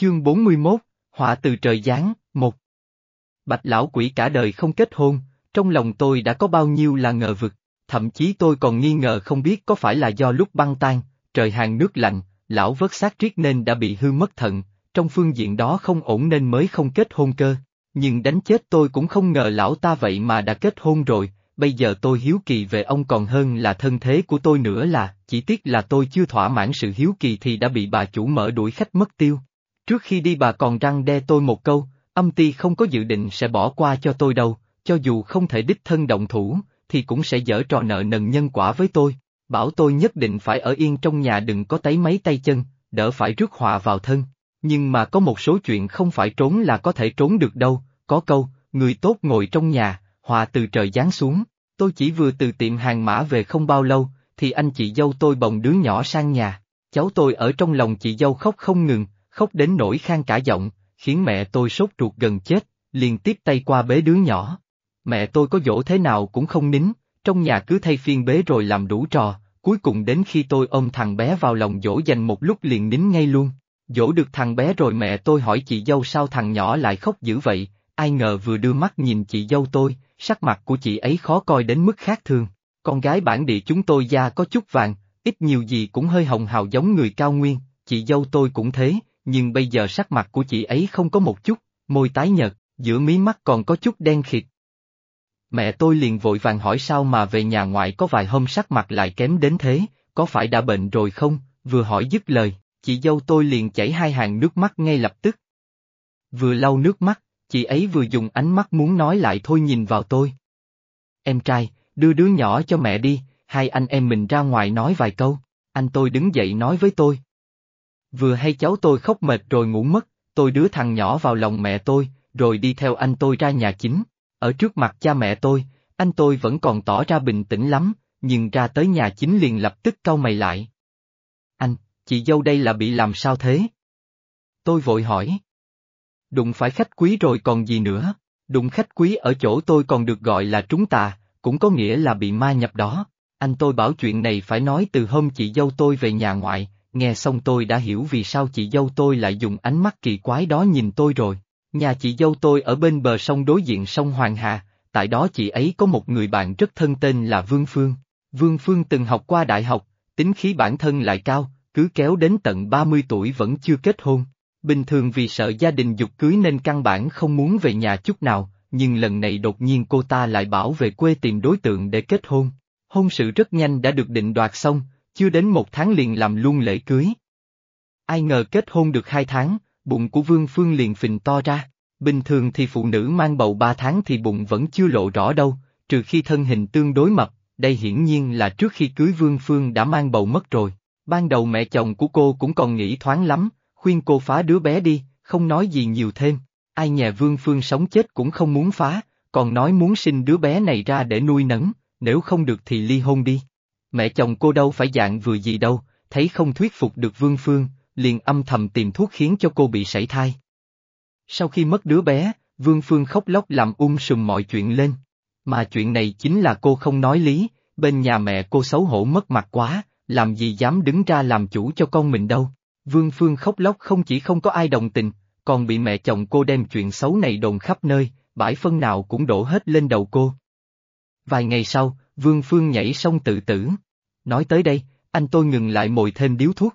Chương 41, Họa từ trời giáng, một. Bạch lão quỷ cả đời không kết hôn, trong lòng tôi đã có bao nhiêu là ngờ vực, thậm chí tôi còn nghi ngờ không biết có phải là do lúc băng tan, trời hàng nước lạnh, lão vớt xác triết nên đã bị hư mất thận, trong phương diện đó không ổn nên mới không kết hôn cơ. Nhưng đánh chết tôi cũng không ngờ lão ta vậy mà đã kết hôn rồi, bây giờ tôi hiếu kỳ về ông còn hơn là thân thế của tôi nữa là, chỉ tiếc là tôi chưa thỏa mãn sự hiếu kỳ thì đã bị bà chủ mở đuổi khách mất tiêu. Trước khi đi bà còn răng đe tôi một câu, âm ti không có dự định sẽ bỏ qua cho tôi đâu, cho dù không thể đích thân động thủ, thì cũng sẽ dở trò nợ nần nhân quả với tôi. Bảo tôi nhất định phải ở yên trong nhà đừng có tấy mấy tay chân, đỡ phải rước họa vào thân. Nhưng mà có một số chuyện không phải trốn là có thể trốn được đâu, có câu, người tốt ngồi trong nhà, họa từ trời giáng xuống. Tôi chỉ vừa từ tiệm hàng mã về không bao lâu, thì anh chị dâu tôi bồng đứa nhỏ sang nhà. Cháu tôi ở trong lòng chị dâu khóc không ngừng, khóc đến nỗi khang cả giọng, khiến mẹ tôi sốt ruột gần chết, liền tiếp tay qua bế đứa nhỏ. Mẹ tôi có dỗ thế nào cũng không nín, trong nhà cứ thay phiên bế rồi làm đủ trò, cuối cùng đến khi tôi ôm thằng bé vào lòng dỗ dành một lúc liền nín ngay luôn. Dỗ được thằng bé rồi mẹ tôi hỏi chị dâu sao thằng nhỏ lại khóc dữ vậy, ai ngờ vừa đưa mắt nhìn chị dâu tôi, sắc mặt của chị ấy khó coi đến mức khác thường. Con gái bản địa chúng tôi da có chút vàng, ít nhiều gì cũng hơi hồng hào giống người cao nguyên, chị dâu tôi cũng thế, nhưng bây giờ sắc mặt của chị ấy không có một chút, môi tái nhợt, giữa mí mắt còn có chút đen khịt. Mẹ tôi liền vội vàng hỏi sao mà về nhà ngoại có vài hôm sắc mặt lại kém đến thế, có phải đã bệnh rồi không, vừa hỏi dứt lời, chị dâu tôi liền chảy hai hàng nước mắt ngay lập tức. Vừa lau nước mắt, chị ấy vừa dùng ánh mắt muốn nói lại thôi nhìn vào tôi. Em trai, đưa đứa nhỏ cho mẹ đi, hai anh em mình ra ngoài nói vài câu, anh tôi đứng dậy nói với tôi. Vừa hay cháu tôi khóc mệt rồi ngủ mất, tôi đưa thằng nhỏ vào lòng mẹ tôi, rồi đi theo anh tôi ra nhà chính. Ở trước mặt cha mẹ tôi, anh tôi vẫn còn tỏ ra bình tĩnh lắm, nhưng ra tới nhà chính liền lập tức cau mày lại. Anh, chị dâu đây là bị làm sao thế? Tôi vội hỏi. Đụng phải khách quý rồi còn gì nữa, đụng khách quý ở chỗ tôi còn được gọi là trúng tà, cũng có nghĩa là bị ma nhập đó. Anh tôi bảo chuyện này phải nói từ hôm chị dâu tôi về nhà ngoại, nghe xong tôi đã hiểu vì sao chị dâu tôi lại dùng ánh mắt kỳ quái đó nhìn tôi rồi. Nhà chị dâu tôi ở bên bờ sông đối diện sông Hoàng Hà, tại đó chị ấy có một người bạn rất thân tên là Vương Phương. Vương Phương từng học qua đại học, tính khí bản thân lại cao, cứ kéo đến tận 30 tuổi vẫn chưa kết hôn. Bình thường vì sợ gia đình dục cưới nên căn bản không muốn về nhà chút nào, nhưng lần này đột nhiên cô ta lại bảo về quê tìm đối tượng để kết hôn. Hôn sự rất nhanh đã được định đoạt xong, chưa đến một tháng liền làm luôn lễ cưới. Ai ngờ kết hôn được hai tháng, bụng của Vương Phương liền phình to ra. Bình thường thì phụ nữ mang bầu ba tháng thì bụng vẫn chưa lộ rõ đâu, trừ khi thân hình tương đối mập, đây hiển nhiên là trước khi cưới Vương Phương đã mang bầu mất rồi. Ban đầu mẹ chồng của cô cũng còn nghĩ thoáng lắm, khuyên cô phá đứa bé đi, không nói gì nhiều thêm. Ai nhà Vương Phương sống chết cũng không muốn phá, còn nói muốn sinh đứa bé này ra để nuôi nấng, nếu không được thì ly hôn đi. Mẹ chồng cô đâu phải dạng vừa gì đâu, thấy không thuyết phục được Vương Phương, liền âm thầm tìm thuốc khiến cho cô bị sảy thai. Sau khi mất đứa bé, Vương Phương khóc lóc làm um sùm mọi chuyện lên. Mà chuyện này chính là cô không nói lý, bên nhà mẹ cô xấu hổ mất mặt quá, làm gì dám đứng ra làm chủ cho con mình đâu. Vương Phương khóc lóc không chỉ không có ai đồng tình, còn bị mẹ chồng cô đem chuyện xấu này đồn khắp nơi, bãi phân nào cũng đổ hết lên đầu cô. Vài ngày sau, Vương Phương nhảy sông tự tử. Nói tới đây, anh tôi ngừng lại mồi thêm điếu thuốc.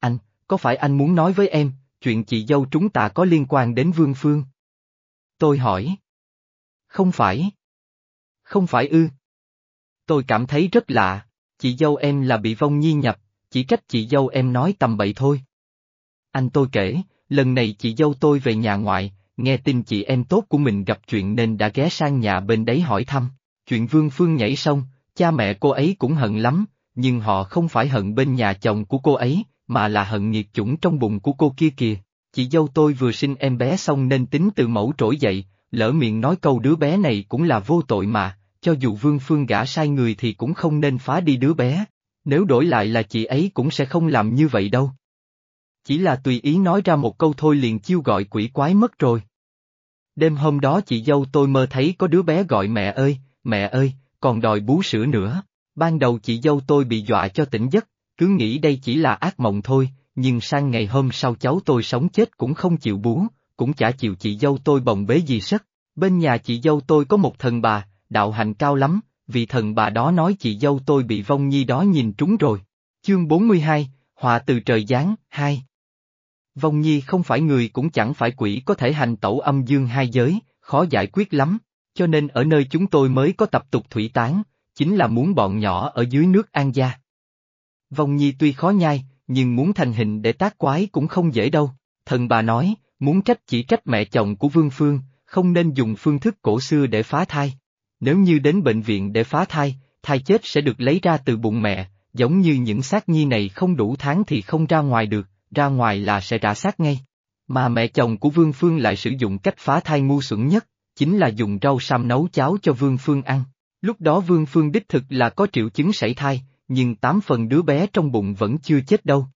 Anh, có phải anh muốn nói với em, chuyện chị dâu chúng ta có liên quan đến Vương Phương? Tôi hỏi. Không phải. Không phải ư. Tôi cảm thấy rất lạ, chị dâu em là bị vong nhi nhập, chỉ cách chị dâu em nói tầm bậy thôi. Anh tôi kể, lần này chị dâu tôi về nhà ngoại, nghe tin chị em tốt của mình gặp chuyện nên đã ghé sang nhà bên đấy hỏi thăm. Chuyện Vương Phương nhảy xong, cha mẹ cô ấy cũng hận lắm, nhưng họ không phải hận bên nhà chồng của cô ấy, mà là hận nghiệt chủng trong bụng của cô kia kìa. Chị dâu tôi vừa sinh em bé xong nên tính từ mẫu trỗi dậy, lỡ miệng nói câu đứa bé này cũng là vô tội mà, cho dù Vương Phương gả sai người thì cũng không nên phá đi đứa bé, nếu đổi lại là chị ấy cũng sẽ không làm như vậy đâu. Chỉ là tùy ý nói ra một câu thôi liền chiêu gọi quỷ quái mất rồi. Đêm hôm đó chị dâu tôi mơ thấy có đứa bé gọi mẹ ơi, mẹ ơi, còn đòi bú sữa nữa. Ban đầu chị dâu tôi bị dọa cho tỉnh giấc, cứ nghĩ đây chỉ là ác mộng thôi, nhưng sang ngày hôm sau cháu tôi sống chết cũng không chịu bú, cũng chả chịu chị dâu tôi bồng bế gì sất. Bên nhà chị dâu tôi có một thần bà, đạo hạnh cao lắm, vì thần bà đó nói chị dâu tôi bị vong nhi đó nhìn trúng rồi. Chương 42, Họa từ trời giáng, 2 Vong nhi không phải người cũng chẳng phải quỷ có thể hành tẩu âm dương hai giới, khó giải quyết lắm, cho nên ở nơi chúng tôi mới có tập tục thủy tán, chính là muốn bọn nhỏ ở dưới nước an gia. Vong nhi tuy khó nhai, nhưng muốn thành hình để tác quái cũng không dễ đâu, thần bà nói, muốn trách chỉ trách mẹ chồng của Vương Phương, không nên dùng phương thức cổ xưa để phá thai. Nếu như đến bệnh viện để phá thai, thai chết sẽ được lấy ra từ bụng mẹ, giống như những xác nhi này không đủ tháng thì không ra ngoài được, ra ngoài là sẽ trả xác ngay. Mà mẹ chồng của Vương Phương lại sử dụng cách phá thai ngu xuẩn nhất, chính là dùng rau sam nấu cháo cho Vương Phương ăn. Lúc đó Vương Phương đích thực là có triệu chứng sảy thai, nhưng tám phần đứa bé trong bụng vẫn chưa chết đâu.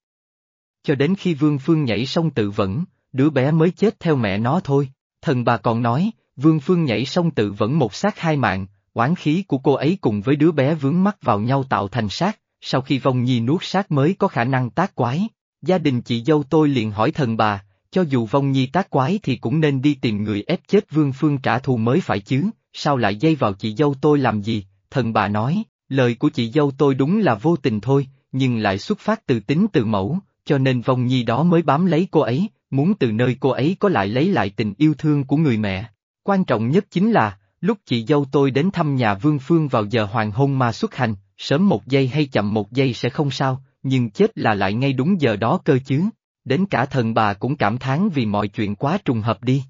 Cho đến khi Vương Phương nhảy sông tự vẫn, đứa bé mới chết theo mẹ nó thôi. Thần bà còn nói, Vương Phương nhảy sông tự vẫn một xác hai mạng, oán khí của cô ấy cùng với đứa bé vướng mắt vào nhau tạo thành xác, sau khi vong nhi nuốt xác mới có khả năng tác quái. Gia đình chị dâu tôi liền hỏi thần bà, cho dù vong nhi tác quái thì cũng nên đi tìm người ép chết Vương Phương trả thù mới phải chứ, sao lại dây vào chị dâu tôi làm gì, thần bà nói, lời của chị dâu tôi đúng là vô tình thôi, nhưng lại xuất phát từ tính từ mẫu, cho nên vong nhi đó mới bám lấy cô ấy, muốn từ nơi cô ấy có lại lấy lại tình yêu thương của người mẹ. Quan trọng nhất chính là, lúc chị dâu tôi đến thăm nhà Vương Phương vào giờ hoàng hôn mà xuất hành, sớm một giây hay chậm một giây sẽ không sao, nhưng chết là lại ngay đúng giờ đó cơ chứ. Đến cả thần bà cũng cảm thán vì mọi chuyện quá trùng hợp đi.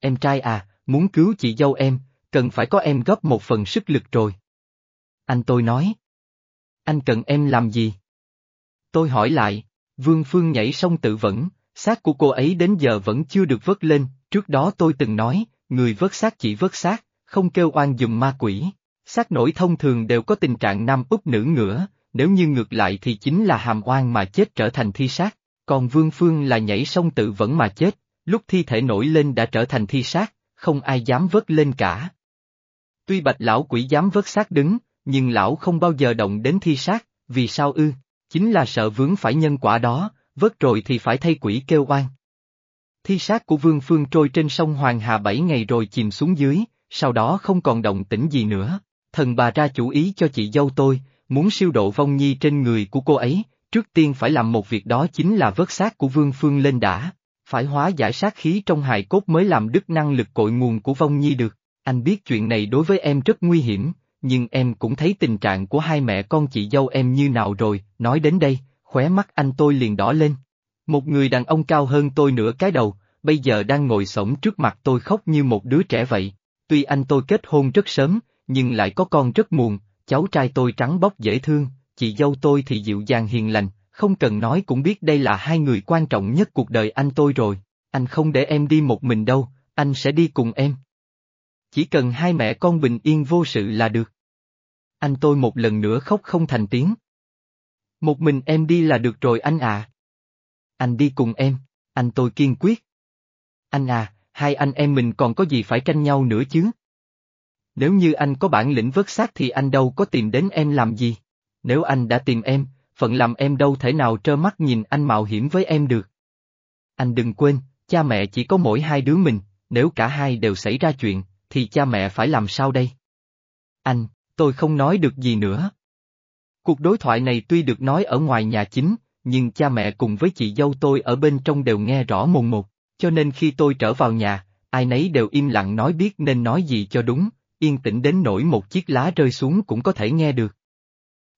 Em trai à, muốn cứu chị dâu em, cần phải có em góp một phần sức lực rồi. Anh tôi nói. Anh cần em làm gì? Tôi hỏi lại, Vương Phương nhảy sông tự vẫn, xác của cô ấy đến giờ vẫn chưa được vớt lên, trước đó tôi từng nói, người vớt xác chỉ vớt xác, không kêu oan dùm ma quỷ. Xác nổi thông thường đều có tình trạng nam úp nữ ngửa, nếu như ngược lại thì chính là hàm oan mà chết trở thành thi xác, còn Vương Phương là nhảy sông tự vẫn mà chết, lúc thi thể nổi lên đã trở thành thi xác, không ai dám vớt lên cả. Tuy bạch lão quỷ dám vớt xác đứng, nhưng lão không bao giờ động đến thi xác, vì sao ư? Chính là sợ vướng phải nhân quả đó, vớt rồi thì phải thay quỷ kêu oan. Thi xác của Vương Phương trôi trên sông Hoàng Hà bảy ngày rồi chìm xuống dưới, sau đó không còn động tĩnh gì nữa. Thần bà ra chủ ý cho chị dâu tôi, muốn siêu độ vong nhi trên người của cô ấy, trước tiên phải làm một việc đó chính là vớt xác của Vương Phương lên đã. Phải hóa giải sát khí trong hài cốt mới làm đứt năng lực cội nguồn của vong nhi được. Anh biết chuyện này đối với em rất nguy hiểm, nhưng em cũng thấy tình trạng của hai mẹ con chị dâu em như nào rồi, nói đến đây, khóe mắt anh tôi liền đỏ lên. Một người đàn ông cao hơn tôi nửa cái đầu, bây giờ đang ngồi sổng trước mặt tôi khóc như một đứa trẻ vậy. Tuy anh tôi kết hôn rất sớm, nhưng lại có con rất muộn, cháu trai tôi trắng bóc dễ thương, chị dâu tôi thì dịu dàng hiền lành, không cần nói cũng biết đây là hai người quan trọng nhất cuộc đời anh tôi rồi. Anh không để em đi một mình đâu, anh sẽ đi cùng em. Chỉ cần hai mẹ con bình yên vô sự là được. Anh tôi một lần nữa khóc không thành tiếng. Một mình em đi là được rồi anh à. Anh đi cùng em, anh tôi kiên quyết. Anh à, hai anh em mình còn có gì phải tranh nhau nữa chứ? Nếu như anh có bản lĩnh vớt xác thì anh đâu có tìm đến em làm gì? Nếu anh đã tìm em, phận làm em đâu thể nào trơ mắt nhìn anh mạo hiểm với em được. Anh đừng quên, cha mẹ chỉ có mỗi hai đứa mình, nếu cả hai đều xảy ra chuyện, thì cha mẹ phải làm sao đây? Anh, tôi không nói được gì nữa. Cuộc đối thoại này tuy được nói ở ngoài nhà chính, nhưng cha mẹ cùng với chị dâu tôi ở bên trong đều nghe rõ mồn một, cho nên khi tôi trở vào nhà, ai nấy đều im lặng nói biết nên nói gì cho đúng, yên tĩnh đến nỗi một chiếc lá rơi xuống cũng có thể nghe được.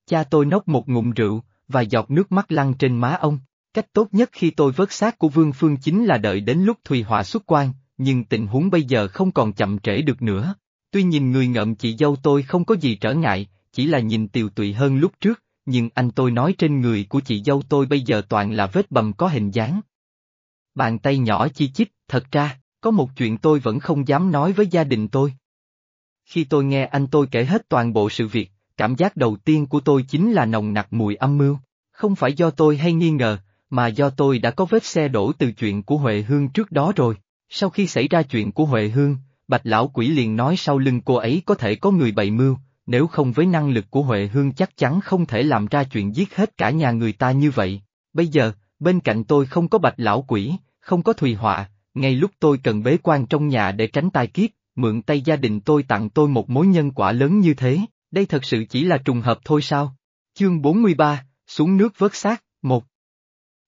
Cha tôi nốc một ngụm rượu, và giọt nước mắt lăn trên má ông. Cách tốt nhất khi tôi vớt xác của Vương Phương chính là đợi đến lúc Thùy Họa xuất quan, nhưng tình huống bây giờ không còn chậm trễ được nữa. Tuy nhìn người ngợm chị dâu tôi không có gì trở ngại, chỉ là nhìn tiều tụy hơn lúc trước, nhưng anh tôi nói trên người của chị dâu tôi bây giờ toàn là vết bầm có hình dáng. Bàn tay nhỏ chi chít, thật ra, có một chuyện tôi vẫn không dám nói với gia đình tôi. Khi tôi nghe anh tôi kể hết toàn bộ sự việc, cảm giác đầu tiên của tôi chính là nồng nặc mùi âm mưu, không phải do tôi hay nghi ngờ, mà do tôi đã có vết xe đổ từ chuyện của Huệ Hương trước đó rồi. Sau khi xảy ra chuyện của Huệ Hương, Bạch Lão Quỷ liền nói sau lưng cô ấy có thể có người bày mưu, nếu không với năng lực của Huệ Hương chắc chắn không thể làm ra chuyện giết hết cả nhà người ta như vậy. Bây giờ, Bên cạnh tôi không có bạch lão quỷ, không có Thùy Họa, ngay lúc tôi cần bế quan trong nhà để tránh tai kiếp, mượn tay gia đình tôi tặng tôi một mối nhân quả lớn như thế, đây thật sự chỉ là trùng hợp thôi sao? Chương 43, xuống nước vớt xác, một.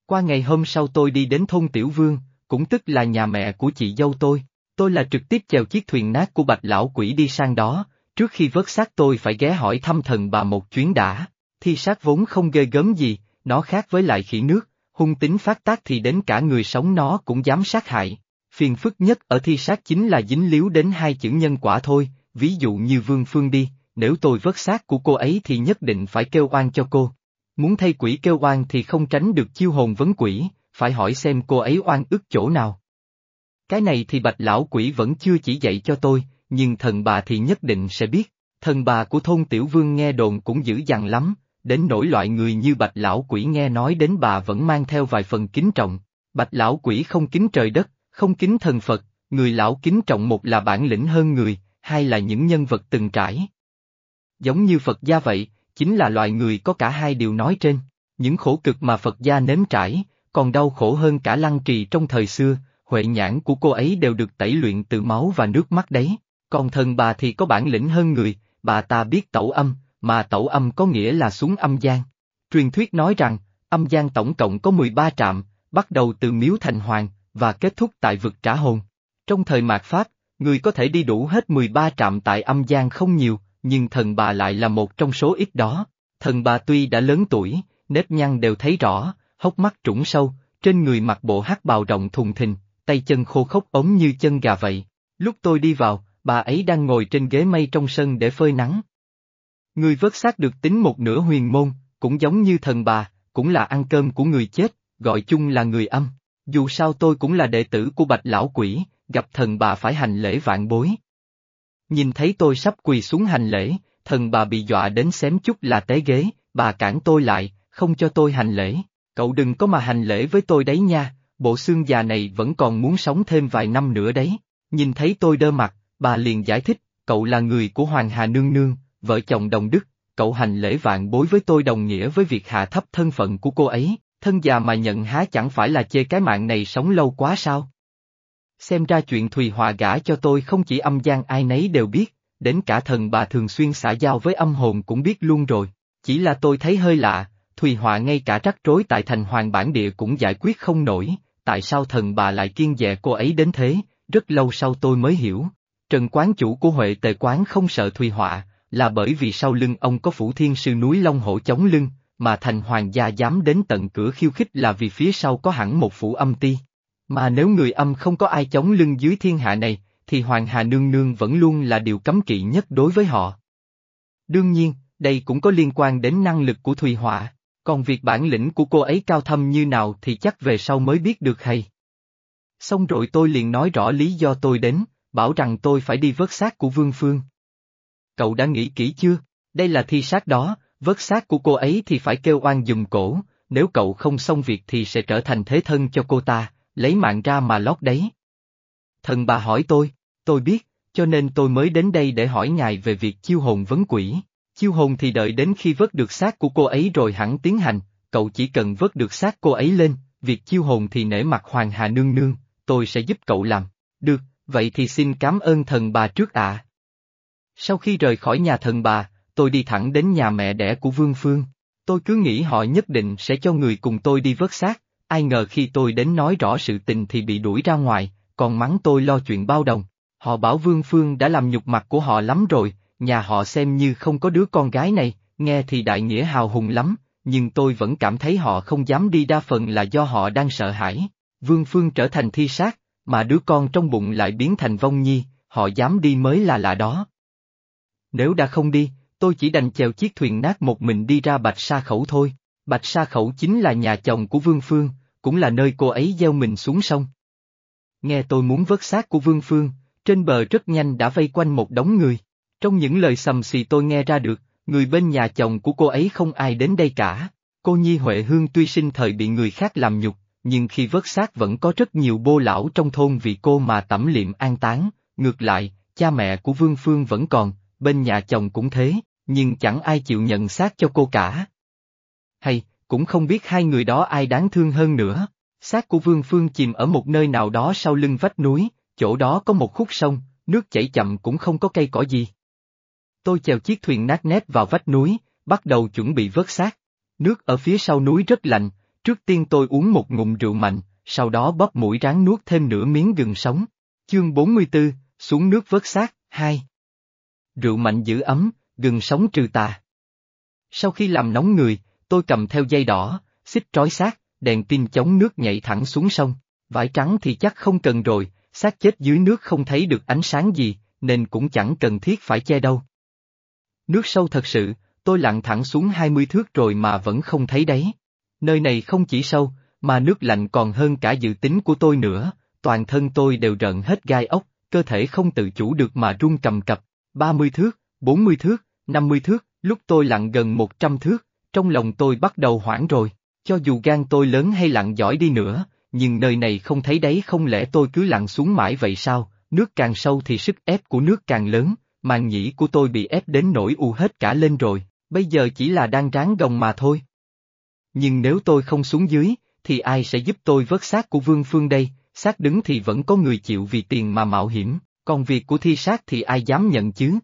Qua ngày hôm sau tôi đi đến thôn Tiểu Vương, cũng tức là nhà mẹ của chị dâu tôi, tôi là trực tiếp chèo chiếc thuyền nát của bạch lão quỷ đi sang đó, trước khi vớt xác tôi phải ghé hỏi thăm thần bà một chuyến đã, thi xác vốn không ghê gớm gì, nó khác với lại khỉ nước, hung tính phát tác thì đến cả người sống nó cũng dám sát hại. Phiền phức nhất ở thi sát chính là dính líu đến hai chữ nhân quả thôi, ví dụ như Vương Phương đi, nếu tôi vớt xác của cô ấy thì nhất định phải kêu oan cho cô. Muốn thay quỷ kêu oan thì không tránh được chiêu hồn vấn quỷ, phải hỏi xem cô ấy oan ức chỗ nào. Cái này thì bạch lão quỷ vẫn chưa chỉ dạy cho tôi, nhưng thần bà thì nhất định sẽ biết. Thần bà của thôn Tiểu Vương nghe đồn cũng dữ dằn lắm, đến nỗi loại người như bạch lão quỷ nghe nói đến bà vẫn mang theo vài phần kính trọng. Bạch lão quỷ không kính trời đất, không kính thần Phật, người lão kính trọng một là bản lĩnh hơn người, hai là những nhân vật từng trải. Giống như Phật gia vậy, chính là loài người có cả hai điều nói trên. Những khổ cực mà Phật gia nếm trải, còn đau khổ hơn cả lăng trì trong thời xưa, huệ nhãn của cô ấy đều được tẩy luyện từ máu và nước mắt đấy. Còn thần bà thì có bản lĩnh hơn người, bà ta biết tẩu âm, mà tẩu âm có nghĩa là xuống âm gian. Truyền thuyết nói rằng, âm gian tổng cộng có 13 trạm, bắt đầu từ miếu thành hoàng, và kết thúc tại vực trả hồn. Trong thời mạt Pháp, người có thể đi đủ hết 13 trạm tại âm gian không nhiều, nhưng thần bà lại là một trong số ít đó. Thần bà tuy đã lớn tuổi, nếp nhăn đều thấy rõ, hốc mắt trũng sâu, trên người mặc bộ hát bào rộng thùng thình, tay chân khô khốc ống như chân gà vậy. Lúc tôi đi vào, bà ấy đang ngồi trên ghế mây trong sân để phơi nắng. Người vớt xác được tính một nửa huyền môn, cũng giống như thần bà, cũng là ăn cơm của người chết, gọi chung là người âm. Dù sao tôi cũng là đệ tử của bạch lão quỷ, gặp thần bà phải hành lễ vạn bối. Nhìn thấy tôi sắp quỳ xuống hành lễ, thần bà bị dọa đến xém chút là té ghế, bà cản tôi lại, không cho tôi hành lễ. Cậu đừng có mà hành lễ với tôi đấy nha, bộ xương già này vẫn còn muốn sống thêm vài năm nữa đấy. Nhìn thấy tôi đơ mặt, bà liền giải thích, cậu là người của Hoàng Hà Nương Nương, vợ chồng đồng đức, cậu hành lễ vạn bối với tôi đồng nghĩa với việc hạ thấp thân phận của cô ấy, thân già mà nhận há chẳng phải là chê cái mạng này sống lâu quá sao? Xem ra chuyện Thùy Hòa gả cho tôi không chỉ âm gian ai nấy đều biết, đến cả thần bà thường xuyên xã giao với âm hồn cũng biết luôn rồi, chỉ là tôi thấy hơi lạ, Thùy Hòa ngay cả rắc rối tại thành hoàng bản địa cũng giải quyết không nổi, tại sao thần bà lại kiên dè cô ấy đến thế, rất lâu sau tôi mới hiểu. Trần quán chủ của Huệ tề quán không sợ Thùy Họa, là bởi vì sau lưng ông có phủ thiên sư núi Long Hổ chống lưng, mà thành hoàng gia dám đến tận cửa khiêu khích là vì phía sau có hẳn một phủ âm ti. Mà nếu người âm không có ai chống lưng dưới thiên hạ này, thì Hoàng Hà Nương Nương vẫn luôn là điều cấm kỵ nhất đối với họ. Đương nhiên, đây cũng có liên quan đến năng lực của Thùy Họa, còn việc bản lĩnh của cô ấy cao thâm như nào thì chắc về sau mới biết được hay. Xong rồi tôi liền nói rõ lý do tôi đến, bảo rằng tôi phải đi vớt xác của Vương Phương. Cậu đã nghĩ kỹ chưa? Đây là thi xác đó, vớt xác của cô ấy thì phải kêu oan dùm cổ, nếu cậu không xong việc thì sẽ trở thành thế thân cho cô ta, lấy mạng ra mà lót đấy. Thần bà hỏi tôi, tôi biết, cho nên tôi mới đến đây để hỏi ngài về việc chiêu hồn vấn quỷ. Chiêu hồn thì đợi đến khi vớt được xác của cô ấy rồi hẳn tiến hành, cậu chỉ cần vớt được xác cô ấy lên, việc chiêu hồn thì nể mặt Hoàng Hà Nương Nương, tôi sẽ giúp cậu làm. Được, vậy thì xin cảm ơn thần bà trước ạ. Sau khi rời khỏi nhà thần bà, tôi đi thẳng đến nhà mẹ đẻ của Vương Phương. Tôi cứ nghĩ họ nhất định sẽ cho người cùng tôi đi vớt xác, ai ngờ khi tôi đến nói rõ sự tình thì bị đuổi ra ngoài, còn mắng tôi lo chuyện bao đồng. Họ bảo Vương Phương đã làm nhục mặt của họ lắm rồi, nhà họ xem như không có đứa con gái này, nghe thì đại nghĩa hào hùng lắm, nhưng tôi vẫn cảm thấy họ không dám đi đa phần là do họ đang sợ hãi. Vương Phương trở thành thi sát, mà đứa con trong bụng lại biến thành vong nhi, họ dám đi mới là lạ đó. Nếu đã không đi, tôi chỉ đành chèo chiếc thuyền nát một mình đi ra Bạch Sa Khẩu thôi. Bạch Sa Khẩu chính là nhà chồng của Vương Phương, cũng là nơi cô ấy gieo mình xuống sông. Nghe tôi muốn vớt xác của Vương Phương, trên bờ rất nhanh đã vây quanh một đống người. Trong những lời sầm xì tôi nghe ra được, người bên nhà chồng của cô ấy không ai đến đây cả. Cô Nhi Huệ Hương tuy sinh thời bị người khác làm nhục, nhưng khi vớt xác vẫn có rất nhiều bô lão trong thôn vì cô mà tẩm liệm an táng, ngược lại, cha mẹ của Vương Phương vẫn còn, bên nhà chồng cũng thế, nhưng chẳng ai chịu nhận xác cho cô cả. Hay, cũng không biết hai người đó ai đáng thương hơn nữa. Xác của Vương Phương chìm ở một nơi nào đó sau lưng vách núi, chỗ đó có một khúc sông, nước chảy chậm cũng không có cây cỏ gì. Tôi chèo chiếc thuyền nát nét vào vách núi, bắt đầu chuẩn bị vớt xác. Nước ở phía sau núi rất lạnh, trước tiên tôi uống một ngụm rượu mạnh, sau đó bóp mũi ráng nuốt thêm nửa miếng gừng sống. Chương 44, xuống nước vớt xác, 2. Rượu mạnh giữ ấm, gừng sống trừ tà. Sau khi làm nóng người, tôi cầm theo dây đỏ, xích trói xác, đèn pin chống nước nhảy thẳng xuống sông. Vải trắng thì chắc không cần rồi, xác chết dưới nước không thấy được ánh sáng gì, nên cũng chẳng cần thiết phải che đâu. Nước sâu thật sự, tôi lặn thẳng xuống 20 thước rồi mà vẫn không thấy đấy. Nơi này không chỉ sâu, mà nước lạnh còn hơn cả dự tính của tôi nữa, toàn thân tôi đều rợn hết gai ốc, cơ thể không tự chủ được mà run cầm cập, 30 thước, 40 thước, 50 thước, lúc tôi lặn gần 100 thước, trong lòng tôi bắt đầu hoảng rồi, cho dù gan tôi lớn hay lặng giỏi đi nữa, nhưng nơi này không thấy đấy không lẽ tôi cứ lặn xuống mãi vậy sao, nước càng sâu thì sức ép của nước càng lớn, màn nhĩ của tôi bị ép đến nỗi u hết cả lên rồi, bây giờ chỉ là đang ráng gồng mà thôi. Nhưng nếu tôi không xuống dưới, thì ai sẽ giúp tôi vớt xác của Vương Phương đây, xác đứng thì vẫn có người chịu vì tiền mà mạo hiểm, còn việc của thi xác thì ai dám nhận chứ?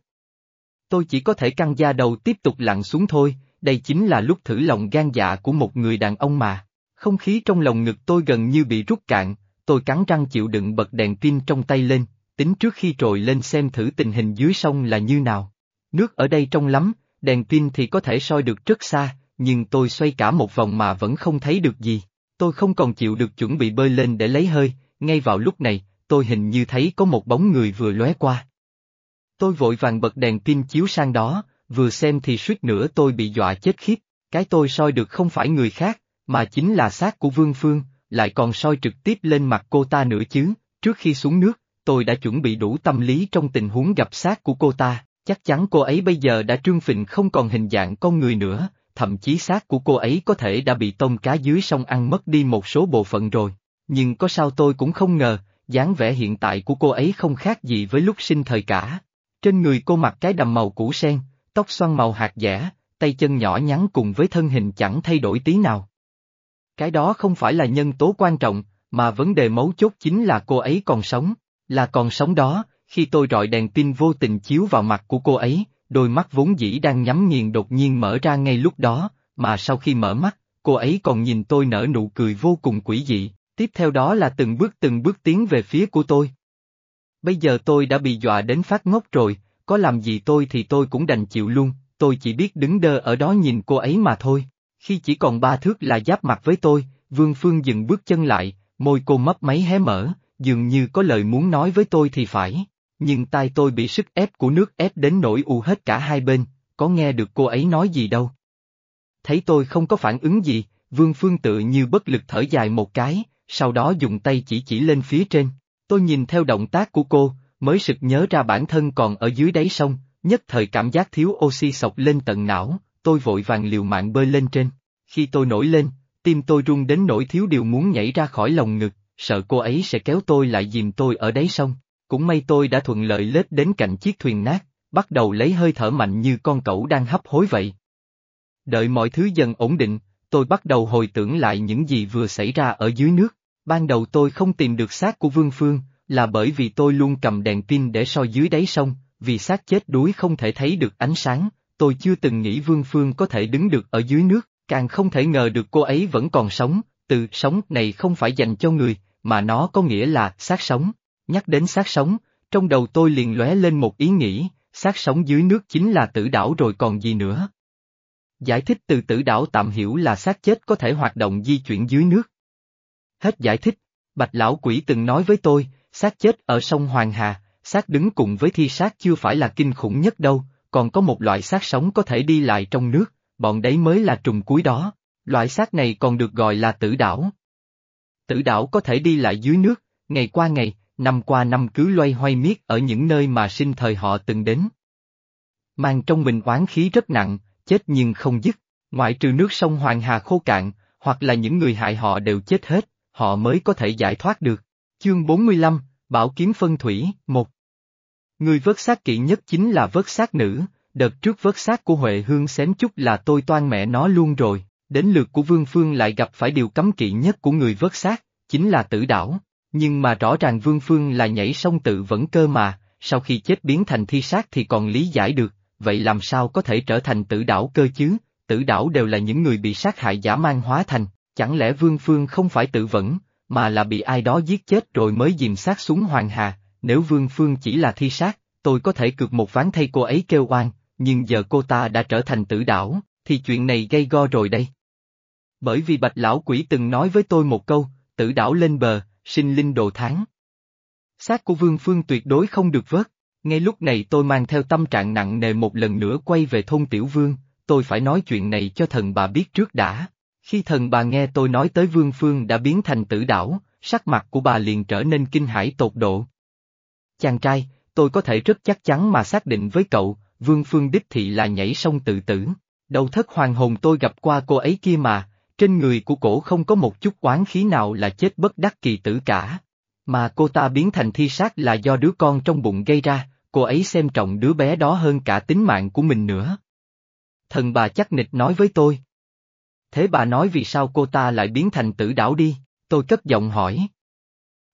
Tôi chỉ có thể căng da đầu tiếp tục lặn xuống thôi, đây chính là lúc thử lòng gan dạ của một người đàn ông mà. Không khí trong lòng ngực tôi gần như bị rút cạn, tôi cắn răng chịu đựng bật đèn pin trong tay lên, tính trước khi trồi lên xem thử tình hình dưới sông là như nào. Nước ở đây trong lắm, đèn pin thì có thể soi được rất xa, nhưng tôi xoay cả một vòng mà vẫn không thấy được gì. Tôi không còn chịu được chuẩn bị bơi lên để lấy hơi, ngay vào lúc này, tôi hình như thấy có một bóng người vừa lóe qua. Tôi vội vàng bật đèn pin chiếu sang đó, vừa xem thì suýt nữa tôi bị dọa chết khiếp, cái tôi soi được không phải người khác, mà chính là xác của Vương Phương, lại còn soi trực tiếp lên mặt cô ta nữa chứ, trước khi xuống nước, tôi đã chuẩn bị đủ tâm lý trong tình huống gặp xác của cô ta, chắc chắn cô ấy bây giờ đã trương phình không còn hình dạng con người nữa, thậm chí xác của cô ấy có thể đã bị tôm cá dưới sông ăn mất đi một số bộ phận rồi. Nhưng có sao tôi cũng không ngờ, dáng vẻ hiện tại của cô ấy không khác gì với lúc sinh thời cả. Trên người cô mặc cái đầm màu củ sen, tóc xoăn màu hạt dẻ, tay chân nhỏ nhắn cùng với thân hình chẳng thay đổi tí nào. Cái đó không phải là nhân tố quan trọng, mà vấn đề mấu chốt chính là cô ấy còn sống, là còn sống đó, khi tôi rọi đèn pin vô tình chiếu vào mặt của cô ấy, đôi mắt vốn dĩ đang nhắm nghiền đột nhiên mở ra ngay lúc đó, mà sau khi mở mắt, cô ấy còn nhìn tôi nở nụ cười vô cùng quỷ dị, tiếp theo đó là từng bước từng bước tiến về phía của tôi. Bây giờ tôi đã bị dọa đến phát ngốc rồi, có làm gì tôi thì tôi cũng đành chịu luôn, tôi chỉ biết đứng đơ ở đó nhìn cô ấy mà thôi. Khi chỉ còn ba thước là giáp mặt với tôi, Vương Phương dừng bước chân lại, môi cô mấp máy hé mở, dường như có lời muốn nói với tôi thì phải. Nhưng tai tôi bị sức ép của nước ép đến nỗi u hết cả hai bên, có nghe được cô ấy nói gì đâu. Thấy tôi không có phản ứng gì, Vương Phương tự như bất lực thở dài một cái, sau đó dùng tay chỉ chỉ lên phía trên. Tôi nhìn theo động tác của cô, mới sực nhớ ra bản thân còn ở dưới đáy sông, nhất thời cảm giác thiếu oxy sọc lên tận não, tôi vội vàng liều mạng bơi lên trên. Khi tôi nổi lên, tim tôi rung đến nỗi thiếu điều muốn nhảy ra khỏi lòng ngực, sợ cô ấy sẽ kéo tôi lại dìm tôi ở đáy sông. Cũng may tôi đã thuận lợi lết đến cạnh chiếc thuyền nát, bắt đầu lấy hơi thở mạnh như con cẩu đang hấp hối vậy. Đợi mọi thứ dần ổn định, tôi bắt đầu hồi tưởng lại những gì vừa xảy ra ở dưới nước. Ban đầu tôi không tìm được xác của Vương Phương, là bởi vì tôi luôn cầm đèn pin để soi dưới đáy sông, vì xác chết đuối không thể thấy được ánh sáng, tôi chưa từng nghĩ Vương Phương có thể đứng được ở dưới nước, càng không thể ngờ được cô ấy vẫn còn sống, từ sống này không phải dành cho người, mà nó có nghĩa là xác sống. Nhắc đến xác sống, trong đầu tôi liền lóe lên một ý nghĩ, xác sống dưới nước chính là tử đảo rồi còn gì nữa. Giải thích từ tử đảo tạm hiểu là xác chết có thể hoạt động di chuyển dưới nước. Hết giải thích, Bạch Lão Quỷ từng nói với tôi, xác chết ở sông Hoàng Hà, xác đứng cùng với thi xác chưa phải là kinh khủng nhất đâu, còn có một loại xác sống có thể đi lại trong nước, bọn đấy mới là trùng cuối đó, loại xác này còn được gọi là tử đảo. Tử đảo có thể đi lại dưới nước, ngày qua ngày, năm qua năm cứ loay hoay miết ở những nơi mà sinh thời họ từng đến. Mang trong mình oán khí rất nặng, chết nhưng không dứt, ngoại trừ nước sông Hoàng Hà khô cạn, hoặc là những người hại họ đều chết hết, họ mới có thể giải thoát được. Chương 45, Bảo Kiếm Phân Thủy, 1 Người vớt xác kỵ nhất chính là vớt xác nữ, đợt trước vớt xác của Huệ Hương xém chút là tôi toan mẹ nó luôn rồi, Đến lượt của Vương Phương lại gặp phải điều cấm kỵ nhất của người vớt xác, chính là tử đảo. Nhưng mà rõ ràng Vương Phương là nhảy sông tự vẫn cơ mà, sau khi chết biến thành thi xác thì còn lý giải được, vậy làm sao có thể trở thành tử đảo cơ chứ, tử đảo đều là những người bị sát hại giả mang hóa thành, chẳng lẽ Vương Phương không phải tự vẫn, mà là bị ai đó giết chết rồi mới dìm xác xuống Hoàng Hà, nếu Vương Phương chỉ là thi sát, tôi có thể cược một ván thay cô ấy kêu oan, nhưng giờ cô ta đã trở thành tử đảo, thì chuyện này gây go rồi đây. Bởi vì bạch lão quỷ từng nói với tôi một câu, tử đảo lên bờ, sinh linh đồ tháng. Xác của Vương Phương tuyệt đối không được vớt, ngay lúc này tôi mang theo tâm trạng nặng nề một lần nữa quay về thôn Tiểu Vương, tôi phải nói chuyện này cho thần bà biết trước đã. Khi thần bà nghe tôi nói tới Vương Phương đã biến thành tử đảo, sắc mặt của bà liền trở nên kinh hãi tột độ. Chàng trai, tôi có thể rất chắc chắn mà xác định với cậu, Vương Phương đích thị là nhảy sông tự tử. Đầu thất hoàng hồn tôi gặp qua cô ấy kia mà, trên người của cổ không có một chút oán khí nào là chết bất đắc kỳ tử cả. Mà cô ta biến thành thi sát là do đứa con trong bụng gây ra, cô ấy xem trọng đứa bé đó hơn cả tính mạng của mình nữa. Thần bà chắc nịch nói với tôi. Thế bà nói vì sao cô ta lại biến thành tử đảo đi, tôi cất giọng hỏi.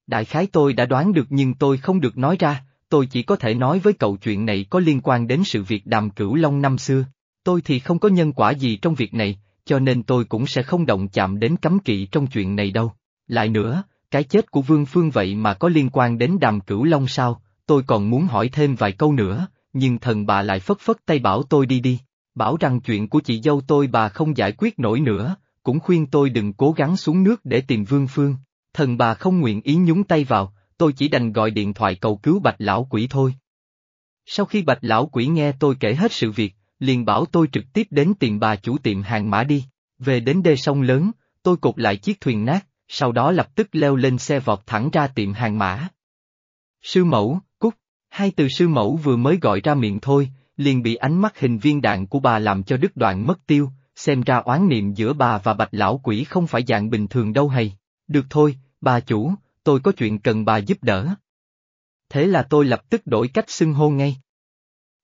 Đại khái tôi đã đoán được nhưng tôi không được nói ra, tôi chỉ có thể nói với cậu chuyện này có liên quan đến sự việc đàm cửu long năm xưa. Tôi thì không có nhân quả gì trong việc này, cho nên tôi cũng sẽ không động chạm đến cấm kỵ trong chuyện này đâu. Lại nữa, cái chết của Vương Phương vậy mà có liên quan đến đàm cửu long sao, tôi còn muốn hỏi thêm vài câu nữa, nhưng thần bà lại phất phất tay bảo tôi đi đi, bảo rằng chuyện của chị dâu tôi bà không giải quyết nổi nữa, cũng khuyên tôi đừng cố gắng xuống nước để tìm Vương Phương. Thần bà không nguyện ý nhúng tay vào, tôi chỉ đành gọi điện thoại cầu cứu bạch lão quỷ thôi. Sau khi bạch lão quỷ nghe tôi kể hết sự việc, liền bảo tôi trực tiếp đến tìm bà chủ tiệm hàng mã đi, về đến đê sông lớn, tôi cột lại chiếc thuyền nát, sau đó lập tức leo lên xe vọt thẳng ra tiệm hàng mã. Sư mẫu, cút, hai từ sư mẫu vừa mới gọi ra miệng thôi, liền bị ánh mắt hình viên đạn của bà làm cho đứt đoạn mất tiêu, xem ra oán niệm giữa bà và bạch lão quỷ không phải dạng bình thường đâu hay. Được thôi, bà chủ, tôi có chuyện cần bà giúp đỡ. Thế là tôi lập tức đổi cách xưng hô ngay.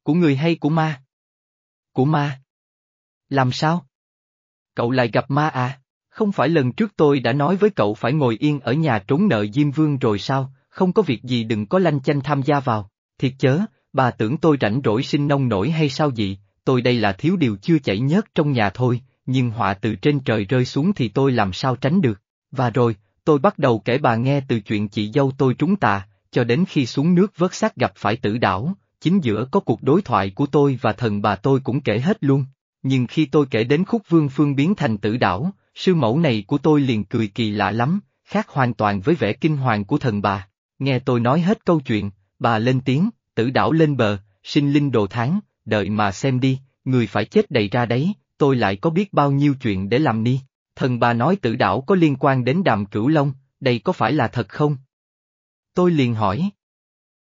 Của người hay của ma? Của ma. Làm sao? Cậu lại gặp ma à? Không phải lần trước tôi đã nói với cậu phải ngồi yên ở nhà trốn nợ Diêm Vương rồi sao, không có việc gì đừng có lanh chanh tham gia vào, thiệt chớ, bà tưởng tôi rảnh rỗi sinh nông nổi hay sao gì, tôi đây là thiếu điều chưa chảy nhớt trong nhà thôi, nhưng họa từ trên trời rơi xuống thì tôi làm sao tránh được, và rồi, tôi bắt đầu kể bà nghe từ chuyện chị dâu tôi trúng tà, cho đến khi xuống nước vớt xác gặp phải tử đảo, chính giữa có cuộc đối thoại của tôi và thần bà tôi cũng kể hết luôn. Nhưng khi tôi kể đến khúc vương phương biến thành tử đảo, sư mẫu này của tôi liền cười kỳ lạ lắm, khác hoàn toàn với vẻ kinh hoàng của thần bà. Nghe tôi nói hết câu chuyện, bà lên tiếng, tử đảo lên bờ, sinh linh đồ tháng, đợi mà xem đi, người phải chết đầy ra đấy, tôi lại có biết bao nhiêu chuyện để làm ni. Thần bà nói tử đảo có liên quan đến đàm cửu long, đây có phải là thật không? Tôi liền hỏi.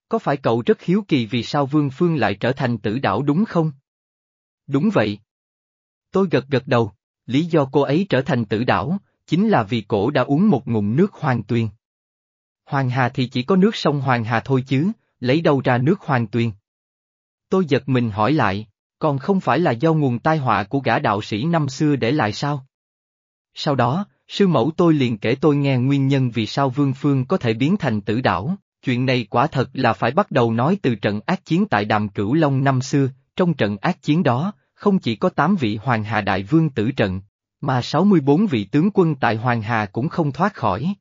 Có phải cậu rất hiếu kỳ vì sao Vương Phương lại trở thành tử đảo đúng không? Đúng vậy. Tôi gật gật đầu, lý do cô ấy trở thành tử đảo, chính là vì cổ đã uống một ngụm nước hoàng tuyền. Hoàng Hà thì chỉ có nước sông Hoàng Hà thôi chứ, lấy đâu ra nước hoàng tuyền. Tôi giật mình hỏi lại, còn không phải là do nguồn tai họa của gã đạo sĩ năm xưa để lại sao? Sau đó, sư mẫu tôi liền kể tôi nghe nguyên nhân vì sao Vương Phương có thể biến thành tử đảo. Chuyện này quả thật là phải bắt đầu nói từ trận ác chiến tại Đàm Cửu Long năm xưa, trong trận ác chiến đó, không chỉ có 8 vị Hoàng Hà Đại Vương tử trận, mà 64 vị tướng quân tại Hoàng Hà cũng không thoát khỏi.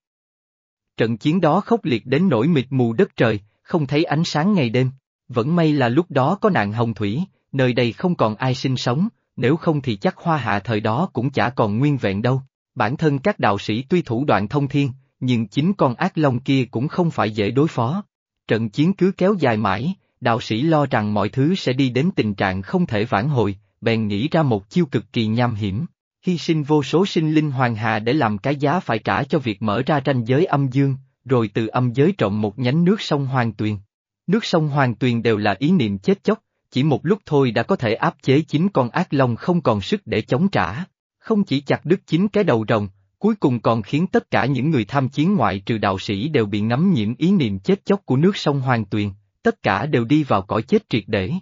Trận chiến đó khốc liệt đến nỗi mịt mù đất trời, không thấy ánh sáng ngày đêm. Vẫn may là lúc đó có nạn hồng thủy, nơi đây không còn ai sinh sống, nếu không thì chắc hoa hạ thời đó cũng chả còn nguyên vẹn đâu. Bản thân các đạo sĩ tuy thủ đoạn thông thiên, nhưng chính con ác long kia cũng không phải dễ đối phó. Trận chiến cứ kéo dài mãi, đạo sĩ lo rằng mọi thứ sẽ đi đến tình trạng không thể vãn hồi, bèn nghĩ ra một chiêu cực kỳ nham hiểm, hy sinh vô số sinh linh hoàng hà để làm cái giá phải trả cho việc mở ra ranh giới âm dương, rồi từ âm giới trộm một nhánh nước sông Hoàng Tuyền. Nước sông Hoàng Tuyền đều là ý niệm chết chóc, chỉ một lúc thôi đã có thể áp chế chính con ác long không còn sức để chống trả. Không chỉ chặt đứt chính cái đầu rồng, cuối cùng còn khiến tất cả những người tham chiến ngoại trừ đạo sĩ đều bị ngấm nhiễm ý niệm chết chóc của nước sông Hoàng Tuyền, tất cả đều đi vào cõi chết triệt để.